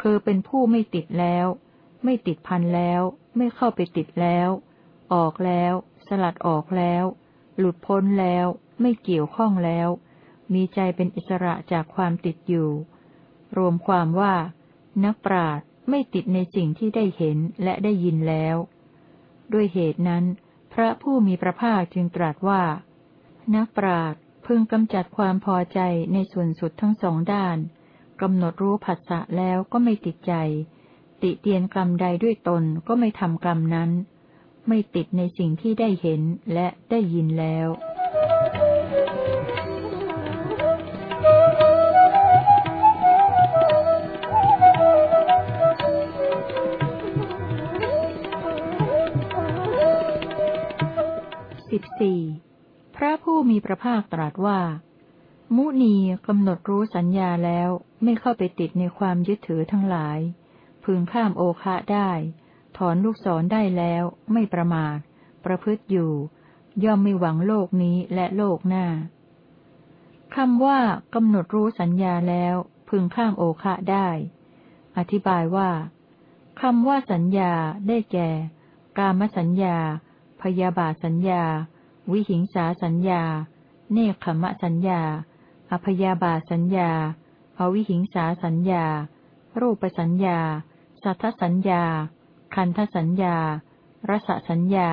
คือเป็นผู้ไม่ติดแล้ว ไม่ติดพันแล้ว ไม่เข้าไปติดแล้ว ออกแล้ว สลัดออกแล้ว หลุดพ้นแล้ว ไม่เกี่ยวข้องแล้ว มีใจเป็นอิสระจากความติดอยู่ รวมความว่า นักปราชญ์ไม่ติดในสิ่งที่ได้เห็นและได้ยินแล้ว ด้วยเหตุนั้น พระผู้มีพระภาคจึงตรัสว่า นักปราดพึงกำจัดความพอใจในส่วนสุดทั้งสองด้านกำหนดรู้ผัสสะแล้วก็ไม่ติดใจ ติเตียนกรรมใดด้วยตนก็ไม่ทำกรรมนั้น ไม่ติดในสิ่งที่ได้เห็นและได้ยินแล้วสิบสี่พระผู้มีพระภาคตรัสว่า มุนีกำหนดรู้สัญญาแล้วไม่เข้าไปติดในความยึดถือทั้งหลาย พึงข้ามโอคะได้ ถอนลูกศรได้แล้ว ไม่ประมาท ประพฤติอยู่ ย่อมไม่หวังโลกนี้และโลกหน้าคำว่ากำหนดรู้สัญญาแล้ว พึงข้ามโอคะได้ อธิบายว่าคำว่าสัญญาได้แก่ กามสัญญา พยาบาทสัญญา วิหิงสาสัญญา เนคขมะสัญญา อพยาบาทสัญญา อวิหิงสาสัญญา รูปสัญญา สัทธสัญญา คันทสัญญา รสสัญญา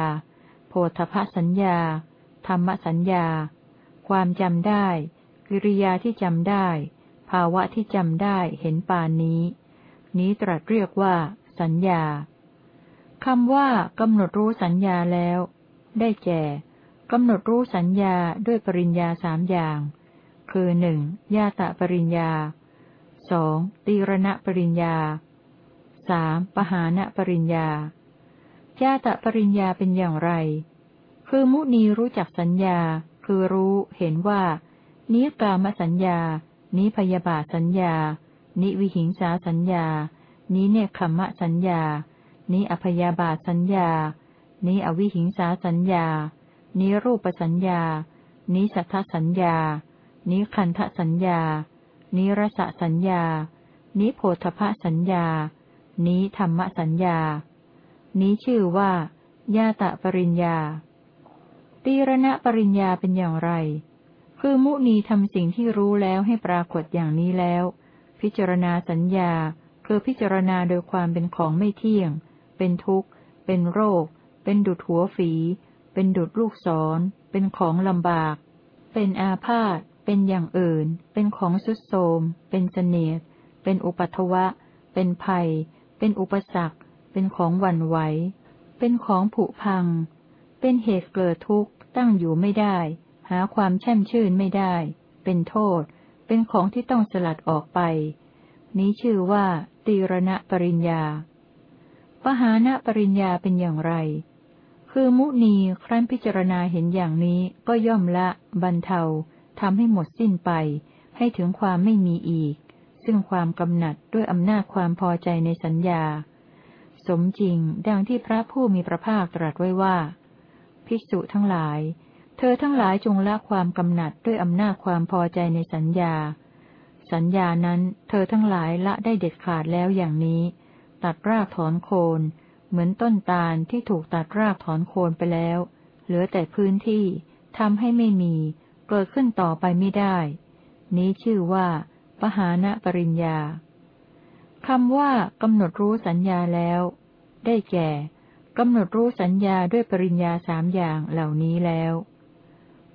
โพธพสัญญา ธรรมสัญญา ความจำได้ กิริยาที่จำได้ ภาวะที่จำได้เห็นปานนี้ นี้ตรัสเรียกว่า สัญญาคำว่ากำหนดรู้สัญญาแล้ว ได้แก่กำหนดรู้สัญญาด้วยปริญญาสามอย่าง คือหนึ่งญาตะปริญญาสองตีรณะปริญญา สามปหานะปริญญาญาตะปริญญาเป็นอย่างไร คือมุนีรู้จักสัญญา คือรู้เห็นว่า นี้กามสัญญา นี้พยาบาทสัญญานิวิหิงสาสัญญา นี้เนคขมะสัญญา นี้อภยาบาทสัญญา นี้อวิหิงสาสัญญา นี้รูปสัญญานิสัทธสัญญานิคันทสัญญานิรสสัญญานิโพธพสัญญา นิธรรมสัญญา นี้ชื่อว่า ญาตะปริญญา ตีรณะปริญญาเป็นอย่างไร คือมุนีทำสิ่งที่รู้แล้วให้ปรากฏอย่างนี้แล้ว พิจารณาสัญญา คือพิจารณาโดยความเป็นของไม่เที่ยง เป็นทุกข์ เป็นโรค เป็นดุดหัวฝี เป็นดุดลูกศร เป็นของลำบาก เป็นอาพาธเป็นอย่างอื่น เป็นของสุดโทมเป็นเสนียดเป็นอุปัทวะ เป็นภัย เป็นอุปสรรค เป็นของหวั่นไหว เป็นของผุพัง เป็นเหตุเกิดทุกข์ตั้งอยู่ไม่ได้ หาความแช่มชื่นไม่ได้ เป็นโทษ เป็นของที่ต้องสลัดออกไป นี้ชื่อว่า ตีรณปริญญา ปหานะปริญญาเป็นอย่างไร คือมุนีครั้นพิจารณาเห็นอย่างนี้ก็ย่อมละ บรรเทาทำให้หมดสิ้นไป ให้ถึงความไม่มีอีก ซึ่งความกำหนัดด้วยอำนาจความพอใจในสัญญา สมจริงดังที่พระผู้มีพระภาคตรัสไว้ว่า ภิกษุทั้งหลาย เธอทั้งหลายจงละความกำหนัดด้วยอำนาจความพอใจในสัญญา สัญญานั้นเธอทั้งหลายละได้เด็ดขาดแล้วอย่างนี้ ตัดรากถอนโคน เหมือนต้นตาลที่ถูกตัดรากถอนโคนไปแล้ว เหลือแต่พื้นที่ทำให้ไม่มี เกิดขึ้นต่อไปไม่ได้ นี้ชื่อว่า ปหานะปริญญาคำว่ากำหนดรู้สัญญาแล้ว ได้แก่กำหนดรู้สัญญาด้วยปริญญาสามอย่างเหล่านี้แล้ว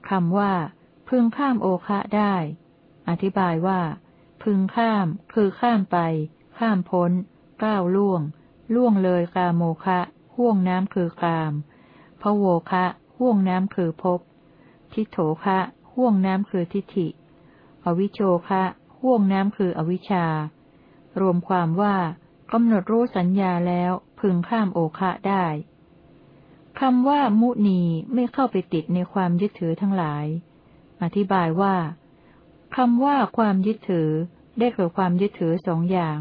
คำว่า พึงข้ามโอคะได้ อธิบายว่า พึงข้าม คือข้ามไป ข้ามพ้น ก้าวล่วง ล่วงเลยกาโมคะห่วงน้ำคือกามพะโวคะห่วงน้ำคือภพทิโถคะห่วงน้ำคือทิฏฐิ อวิโชคะ ห่วงน้ำคืออวิชชา รวมความว่ากำหนดรู้สัญญาแล้วพึงข้ามโอคะได้คำว่ามุนีไม่เข้าไปติดในความยึดถือทั้งหลาย อธิบายว่าคำว่าความยึดถือได้เกิดความยึดถือสองอย่าง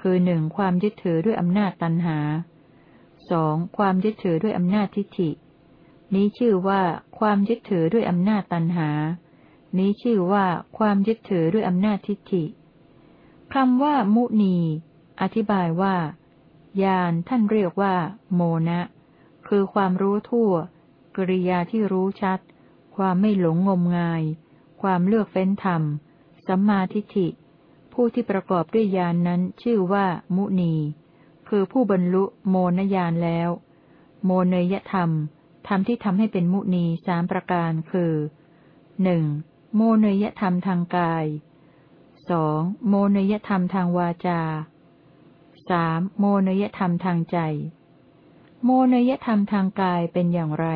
คือหนึ่งความยึดถือด้วยอำนาจตันหาสองความยึดถือด้วยอำนาจทิฏฐิ นี้ชื่อว่าความยึดถือด้วยอำนาจตันหา นี้ชื่อว่าความยึดถือด้วยอำนาจทิฏฐิคำว่า มุนี อธิบายว่า ญาณท่านเรียกว่า โมนะ คือความรู้ทั่ว กริยาที่รู้ชัด ความไม่หลงงมงาย ความเลือกเฟ้นธรรม สัมมาทิฏฐิ ผู้ที่ประกอบด้วยญาณนนั้นชื่อว่า มุนี คือผู้บรรลุโมนญาณแล้ว โมเนยธรรม ธรรมที่ทำให้เป็นมุนีสามประการคือหนึ่ง โมเนยธรรมทางกายสองโมเนยธรรมทางวาจาสามโมเนยธรรมทางใจ โมเนยธรรมทางกายเป็นอย่างไร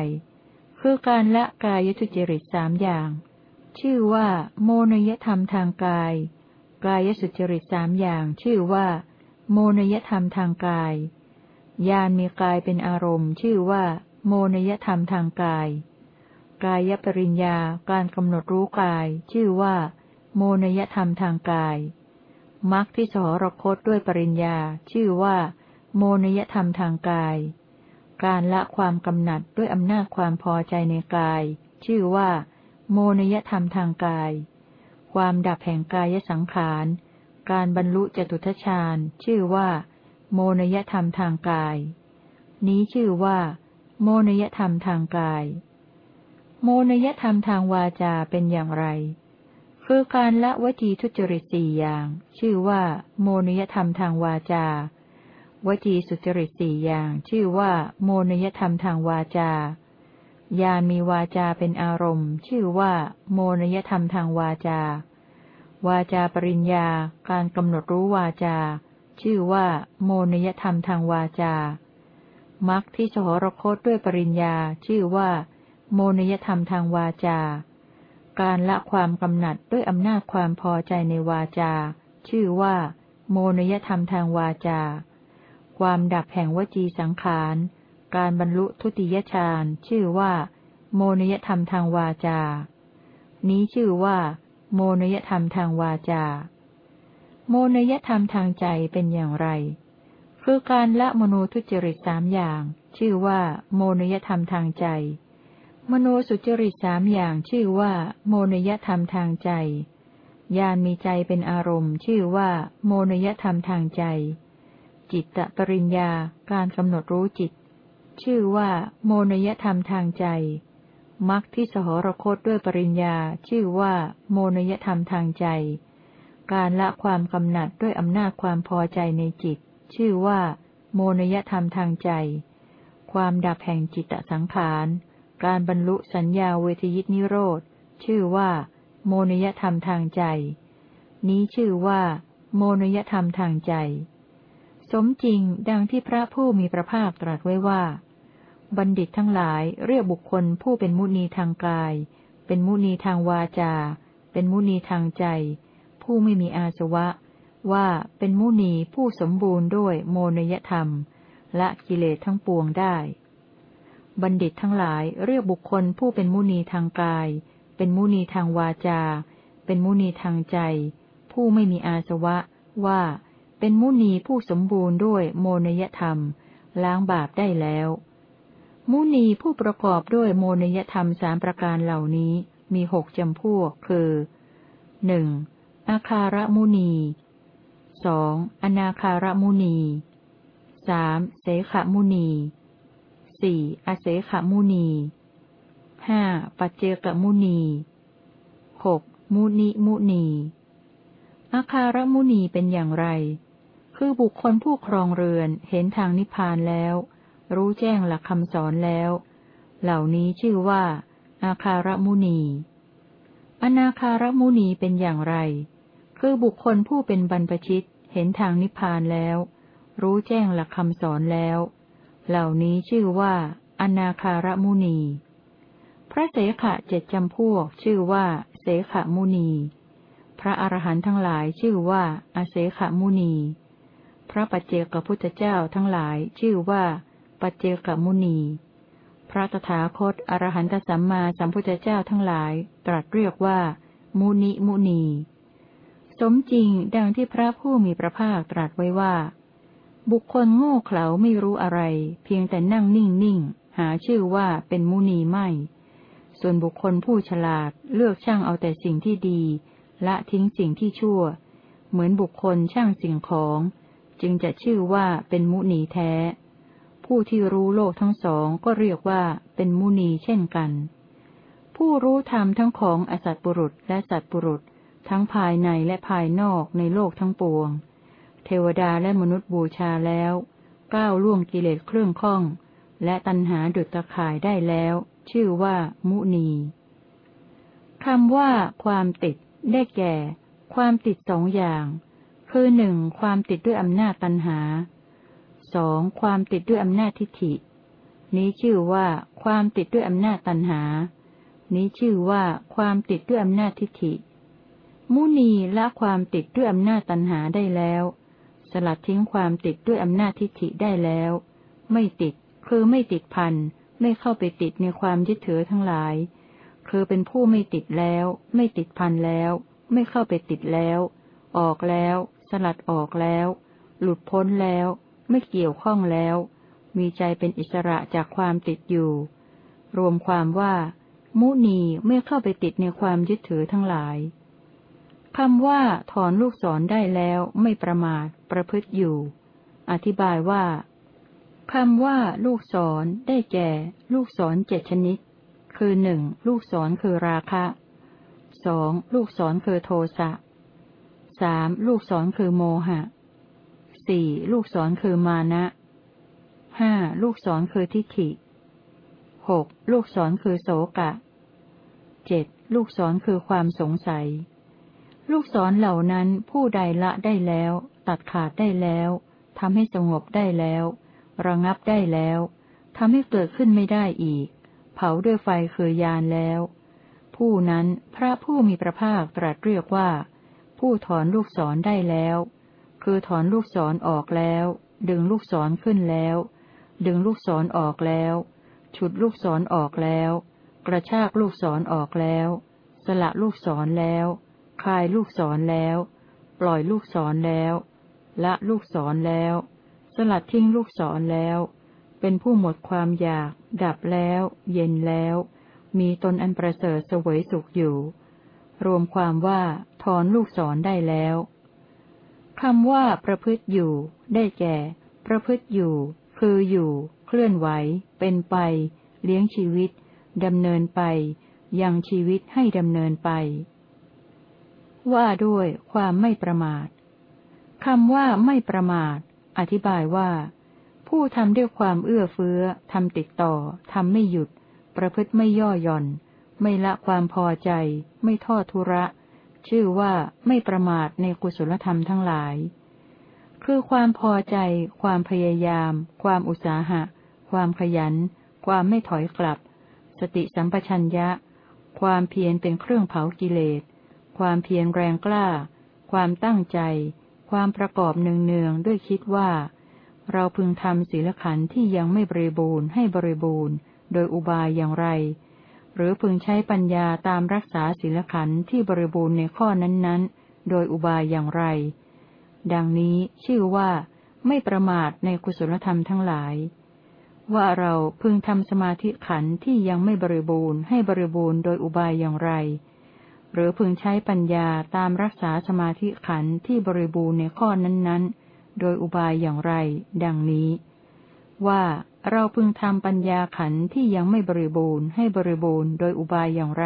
คือการละกายทุจริตสามอย่าง ชื่อว่าโมเนยธรรมทางกาย กายสุจริตสามอย่าง ชื่อว่า โมเนยธรรมทางกายญาณมีกายเป็นอารมณ์ ชื่อว่า โมเนยธรรมทางกาย กายปริญญาการกำหนดรู้กาย ชื่อว่า โมนยธรรมทางกายมรรคที่สหรคตด้วยปริญญา ชื่อว่า โมนยธรรมทางกาย การละความกำหนัดด้วยอำนาจความพอใจในกาย ชื่อว่า โมนยธรรมทางกาย ความดับแห่งกายสังขาร การบรรลุจตุทชาญ ชื่อว่า โมนยธรรมทางกาย นี้ชื่อว่า โมนยธรรมทางกาย โมนยธรรมทางวาจาเป็นอย่างไร คือการละวจีทุจริตสี่อย่าง ชื่อว่า โมนยธรรมทางวาจาวจีสุจริตสี่อย่าง ชื่อว่า โมนยธรรมทางวาจาญามีวาจาเป็นอารมณ์ ชื่อว่า โมนยธรรมทางวาจา วาจาปริญญา การกำหนดรู้วาจา ชื่อว่า โมนยธรรมทางวาจามรรคที่สหรคตด้วยปริญญา ชื่อว่า โมนยธรรมทางวาจา การละความกำหนัดด้วยอำนาจความพอใจในวาจา ชื่อว่า โมนยธรรมทางวาจา ความดับแห่งวจีสังขาร การบรรลุทุติยฌานชื่อว่า โมนยธรรมทางวาจา นี้ชื่อว่า โมนยธรรมทางวาจา โมนยธรรมทางใจเป็นอย่างไร คือการละมโนทุจริตสามอย่าง ชื่อว่า โมนยธรรมทางใจ มโนสุจริตสามอย่างชื่อว่า โมนยธรรมทางใจญาณมีใจเป็นอารมณ์ ชื่อว่า โมนยธรรมทางใจ จิตตปริญญาการกำหนดรู้จิต ชื่อว่า โมนยธรรมทางใจมรรคที่สหรคตด้วยปริญญา ชื่อว่า โมนยธรรมทางใจ การละความกำหนัดด้วยอำนาจความพอใจในจิต ชื่อว่า โมนยธรรมทางใจ ความดับแห่งจิตตสังขาร การบรรลุสัญญาเวทยิตนิโรธ ชื่อว่า โมนยธรรมทางใจ นี้ชื่อว่า โมนยธรรมทางใจ สมจริงดังที่พระผู้มีพระภาคตรัสไว้ว่า บัณฑิตทั้งหลายเรียกบุคคลผู้เป็นมุนีทางกาย เป็นมุนีทางวาจา เป็นมุนีทางใจ ผู้ไม่มีอาสวะ ว่าเป็นมุนีผู้สมบูรณ์ด้วยโมนยธรรม และกิเลสทั้งปวงได้ บัณฑิตทั้งหลายเรียกบุคคลผู้เป็นมุนีทางกาย เป็นมุนีทางวาจา เป็นมุนีทางใจ ผู้ไม่มีอาสวะ ว่า เป็นมุนีผู้สมบูรณ์ด้วยโมนยธรรม ล้างบาปได้แล้ว มุนีผู้ประกอบด้วยโมนยธรรมสามประการเหล่านี้มีหกจำพวก คือหนึ่งอาคารมุนีสองอนาคารมุนีสามเสขมุนี สี่อเสขมุนีห้าปัจเจกมุนีหกมุนิมุนีอาคารมุนีเป็นอย่างไร คือบุคคลผู้ครองเรือนเห็นทางนิพพานแล้ว รู้แจ้งหลักคำสอนแล้ว เหล่านี้ชื่อว่า อาคารมุนีอนาคารมุนีเป็นอย่างไร คือบุคคลผู้เป็นบรรพชิตเห็นทางนิพพานแล้ว รู้แจ้งหลักคำสอนแล้ว เหล่านี้ชื่อว่า อนาคารมุนี พระเสขะเจ็ดจำพวก ชื่อว่า เสขมุนี พระอรหันต์ทั้งหลายชื่อว่าอาเสขมุนี พระปัจเจกพุทธเจ้าทั้งหลายชื่อว่า ปัจเจกมุนี พระตถาคตอรหันตสัมมาสัมพุทธเจ้าทั้งหลาย ตรัสเรียกว่า มุนิมุนี สมจริงดังที่พระผู้มีพระภาคตรัสไว้ว่า บุคคลโง่เขลาไม่รู้อะไร เพียงแต่นั่งนิ่งนิ่งหาชื่อว่าเป็นมุนีไม่ ส่วนบุคคลผู้ฉลาดเลือกช่างเอาแต่สิ่งที่ดี ละทิ้งสิ่งที่ชั่ว เหมือนบุคคลช่างสิ่งของ จึงจะชื่อว่าเป็นมุนีแท้ ผู้ที่รู้โลกทั้งสองก็เรียกว่าเป็นมุนีเช่นกัน ผู้รู้ธรรมทั้งของอสัตบุรุษและสัตบุรุษ ทั้งภายในและภายนอกในโลกทั้งปวง เทวดาและมนุษย์บูชาแล้วก้าวล่วงกิเลสเครื่องข้อง และตัณหาดุจตะข่ายได้แล้ว ชื่อว่ามุนีคำว่า ความติด ได้แก่ ความติดสองอย่าง คือหนึ่งความติดด้วยอำนาจตัณหาสองความติดด้วยอำนาจทิฏฐิ นี้ชื่อว่า ความติดด้วยอำนาจตัณหา นี้ชื่อว่า ความติดด้วยอำนาจทิฏฐิ มุนีละความติดด้วยอำนาจตัณหาได้แล้ว ลัดทิ้งความติดด้วยอำนาจทิฏฐิได้แล้ว ไม่ติด คือไม่ติดพัน ไม่เข้าไปติดในความยึดถือทั้งหลาย คือเป็นผู้ไม่ติดแล้ว ไม่ติดพันแล้ว ไม่เข้าไปติดแล้ว ออกแล้ว สลัดออกแล้ว หลุดพ้นแล้ว ไม่เกี่ยวข้องแล้ว มีใจเป็นอิสระจากความติดอยู่ รวมความว่า มุนีไม่เข้าไปติดในความยึดถือทั้งหลาย คำว่า ถอนลูกศรได้แล้วไม่ประมาท ประพฤติอยู่ อธิบายว่าคำว่า ลูกศรได้แก่ ลูกศรเจ็ดชนิด คือหนึ่งลูกศรคือราคะสองลูกศรคือโทสะสามลูกศรคือโมหะสี่ลูกศรคือมานะห้าลูกศรคือทิฏฐิหกลูกศรคือโสกะเจ็ดลูกศรคือความสงสัย ลูกศรเหล่านั้นผู้ใดละได้แล้ว ตัดขาดได้แล้วทำให้สงบได้แล้ว ระงับได้แล้วทำให้เกิดขึ้นไม่ได้อีก เผาด้วยไฟเคือยานแล้ว ผู้นั้นพระผู้มีพระภาคตรัสเรียกว่า ผู้ถอนลูกศรได้แล้ว คือถอนลูกศรออกแล้ว ดึงลูกศรขึ้นแล้ว ดึงลูกศรออกแล้ว ฉุดลูกศรออกแล้ว กระชากลูกศรออกแล้ว สละลูกศรแล้ว คลายลูกศรแล้ว ปล่อยลูกศรแล้ว ละลูกศรแล้ว สลัดทิ้งลูกศรแล้ว เป็นผู้หมดความอยาก ดับแล้ว เย็นแล้ว มีตนอันประเสริฐเสวยสุขอยู่ รวมความว่าถอนลูกศรได้แล้วคำว่าประพฤติอยู่ ได้แก่ ประพฤติอยู่ คืออยู่ เคลื่อนไหว เป็นไป เลี้ยงชีวิตดำเนินไป ยังชีวิตให้ดำเนินไป ว่าด้วยความไม่ประมาทคำว่าไม่ประมาท อธิบายว่า ผู้ทำด้วยความเอื้อเฟื้อทำติดต่อทำไม่หยุด ประพฤติไม่ย่อหย่อน ไม่ละความพอใจ ไม่ทอดทุระ ชื่อว่าไม่ประมาทในกุศลธรรมทั้งหลาย คือความพอใจ ความพยายาม ความอุตสาหะ ความขยัน ความไม่ถอยกลับ สติสัมปชัญญะ ความเพียรเป็นเครื่องเผากิเลส ความเพียรแรงกล้า ความตั้งใจ ความประกอบเนืองๆด้วยคิดว่า เราพึงทำศีลขันธ์ที่ยังไม่บริบูรณ์ให้บริบูรณ์ โดยอุบายอย่างไร หรือพึงใช้ปัญญาตามรักษาศีลขันธ์ที่บริบูรณ์ในข้อนั้นๆ โดยอุบายอย่างไร ดังนี้ชื่อว่า ไม่ประมาทในกุศลธรรมทั้งหลายว่าเราพึงทำสมาธิขันธ์ที่ยังไม่บริบูรณ์ให้บริบูรณ์โดยอุบายอย่างไร หรือพึงใช้ปัญญาตามรักษาสมาธิขันธ์ที่บริบูรณ์ในข้อนั้นๆ โดยอุบายอย่างไร ดังนี้ ว่าเราพึงทำปัญญาขันธ์ที่ยังไม่บริบูรณ์ให้บริบูรณ์โดยอุบายอย่างไร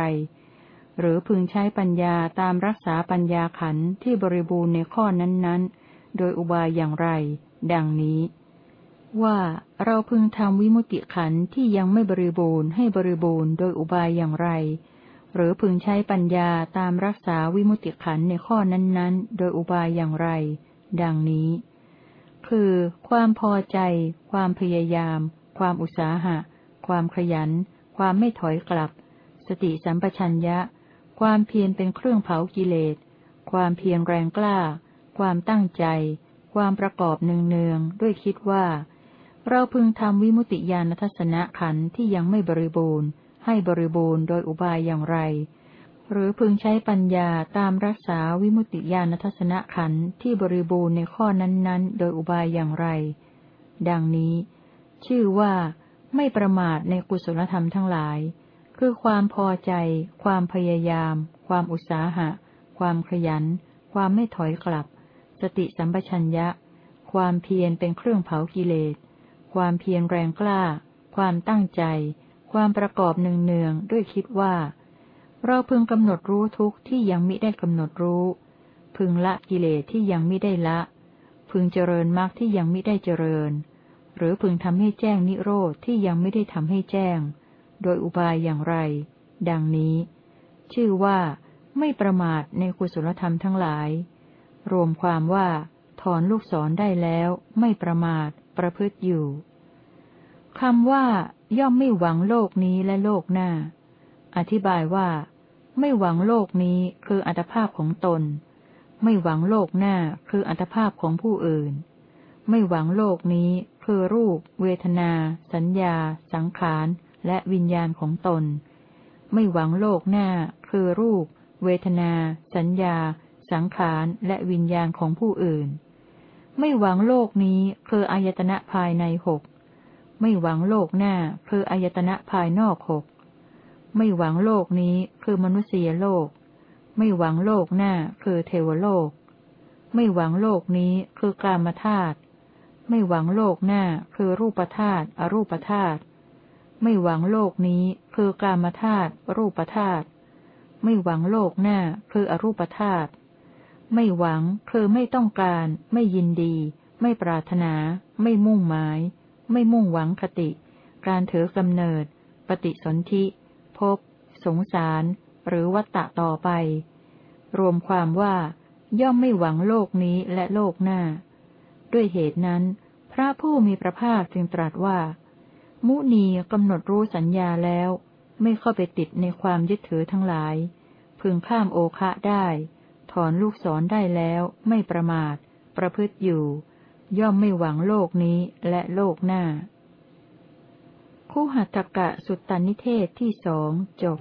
หรือพึงใช้ปัญญาตามรักษาปัญญาขันธ์ที่บริบูรณ์ในข้อนั้นๆ โดยอุบายอย่างไร ดังนี้ ว่าเราพึงทำวิมุติขันธ์ที่ยังไม่บริบูรณ์ให้บริบูรณ์โดยอุบายอย่างไร หรือพึงใช้ปัญญาตามรักษาวิมุติขันในข้อนั้นๆ โดยอุบายอย่างไร ดังนี้ คือ ความพอใจ ความพยายาม ความอุตสาหะ ความขยัน ความไม่ถอยกลับ สติสัมปชัญญะ ความเพียรเป็นเครื่องเผากิเลส ความเพียรแรงกล้า ความตั้งใจ ความประกอบเนืองๆด้วยคิดว่า เราพึงทำวิมุติญาณทัศนะขันที่ยังไม่บริบูรณ์ ให้บริบูรณ์โดยอุบายอย่างไร หรือพึงใช้ปัญญาตามรักษาวิมุตติญาณทัศนขันธ์ที่บริบูรณ์ในข้อนั้นๆ โดยอุบายอย่างไร ดังนี้ ชื่อว่าไม่ประมาทในกุศลธรรมทั้งหลาย คือความพอใจ ความพยายาม ความอุตสาหะ ความขยัน ความไม่ถอยกลับ สติสัมปชัญญะ ความเพียรเป็นเครื่องเผากิเลส ความเพียรแรงกล้า ความตั้งใจ ความประกอบหนึ่งเนืองด้วยคิดว่า เราพึงกำหนดรู้ทุกที่ยังมิได้กำหนดรู้ พึงละกิเลสที่ยังมิได้ละ พึงเจริญมรรคที่ยังมิได้เจริญ หรือพึงทำให้แจ้งนิโรธที่ยังไม่ได้ทำให้แจ้ง โดยอุบายอย่างไร ดังนี้ ชื่อว่า ไม่ประมาทในกุศลธรรมทั้งหลาย รวมความว่า ถอนลูกศรได้แล้ว ไม่ประมาทประพฤติอยู่คำว่า ย่อมไม่หวังโลกนี้และโลกหน้า อธิบายว่า ไม่หวังโลกนี้คืออัตภาพของตน ไม่หวังโลกหน้าคืออัตภาพของผู้อื่น ไม่หวังโลกนี้คือรูป เวทนา สัญญา สังขาร และวิญญาณของตน ไม่หวังโลกหน้าคือรูป เวทนา สัญญา สังขาร และวิญญาณของผู้อื่น ไม่หวังโลกนี้คืออายตนะภายในหก ไม่หวังโลกหน้าคืออายตนะภายนอกหกไม่หวังโลกนี้คือมนุษยโลก ไม่หวังโลกหน้าคือเทวโลก ไม่หวังโลกนี้คือกามธาตุไม่หวังโลกหน้าคือรูปธาตุอรูปธาตุไม่หวังโลกนี้คือกามธาตุรูปธาตุไม่หวังโลกหน้าคืออรูปธาตุไม่หวังคือไม่ต้องการ ไม่ยินดี ไม่ปรารถนา ไม่มุ่งหมาย ไม่มุ่งหวังคติ การถือกำเนิด ปฏิสนธิภพสงสาร หรือวัตตะต่อไป รวมความว่า ย่อมไม่หวังโลกนี้และโลกหน้า ด้วยเหตุนั้น พระผู้มีพระภาคจึงตรัสว่า มุนีกำหนดรู้สัญญาแล้ว ไม่เข้าไปติดในความยึดถือทั้งหลาย พึงข้ามโอคะได้ ถอนลูกศรได้แล้ว ไม่ประมาท ประพฤติอยู่ ย่อมไม่หวังโลกนี้และโลกหน้า คู่หัตถกะสุตตานิเทศที่สองจบ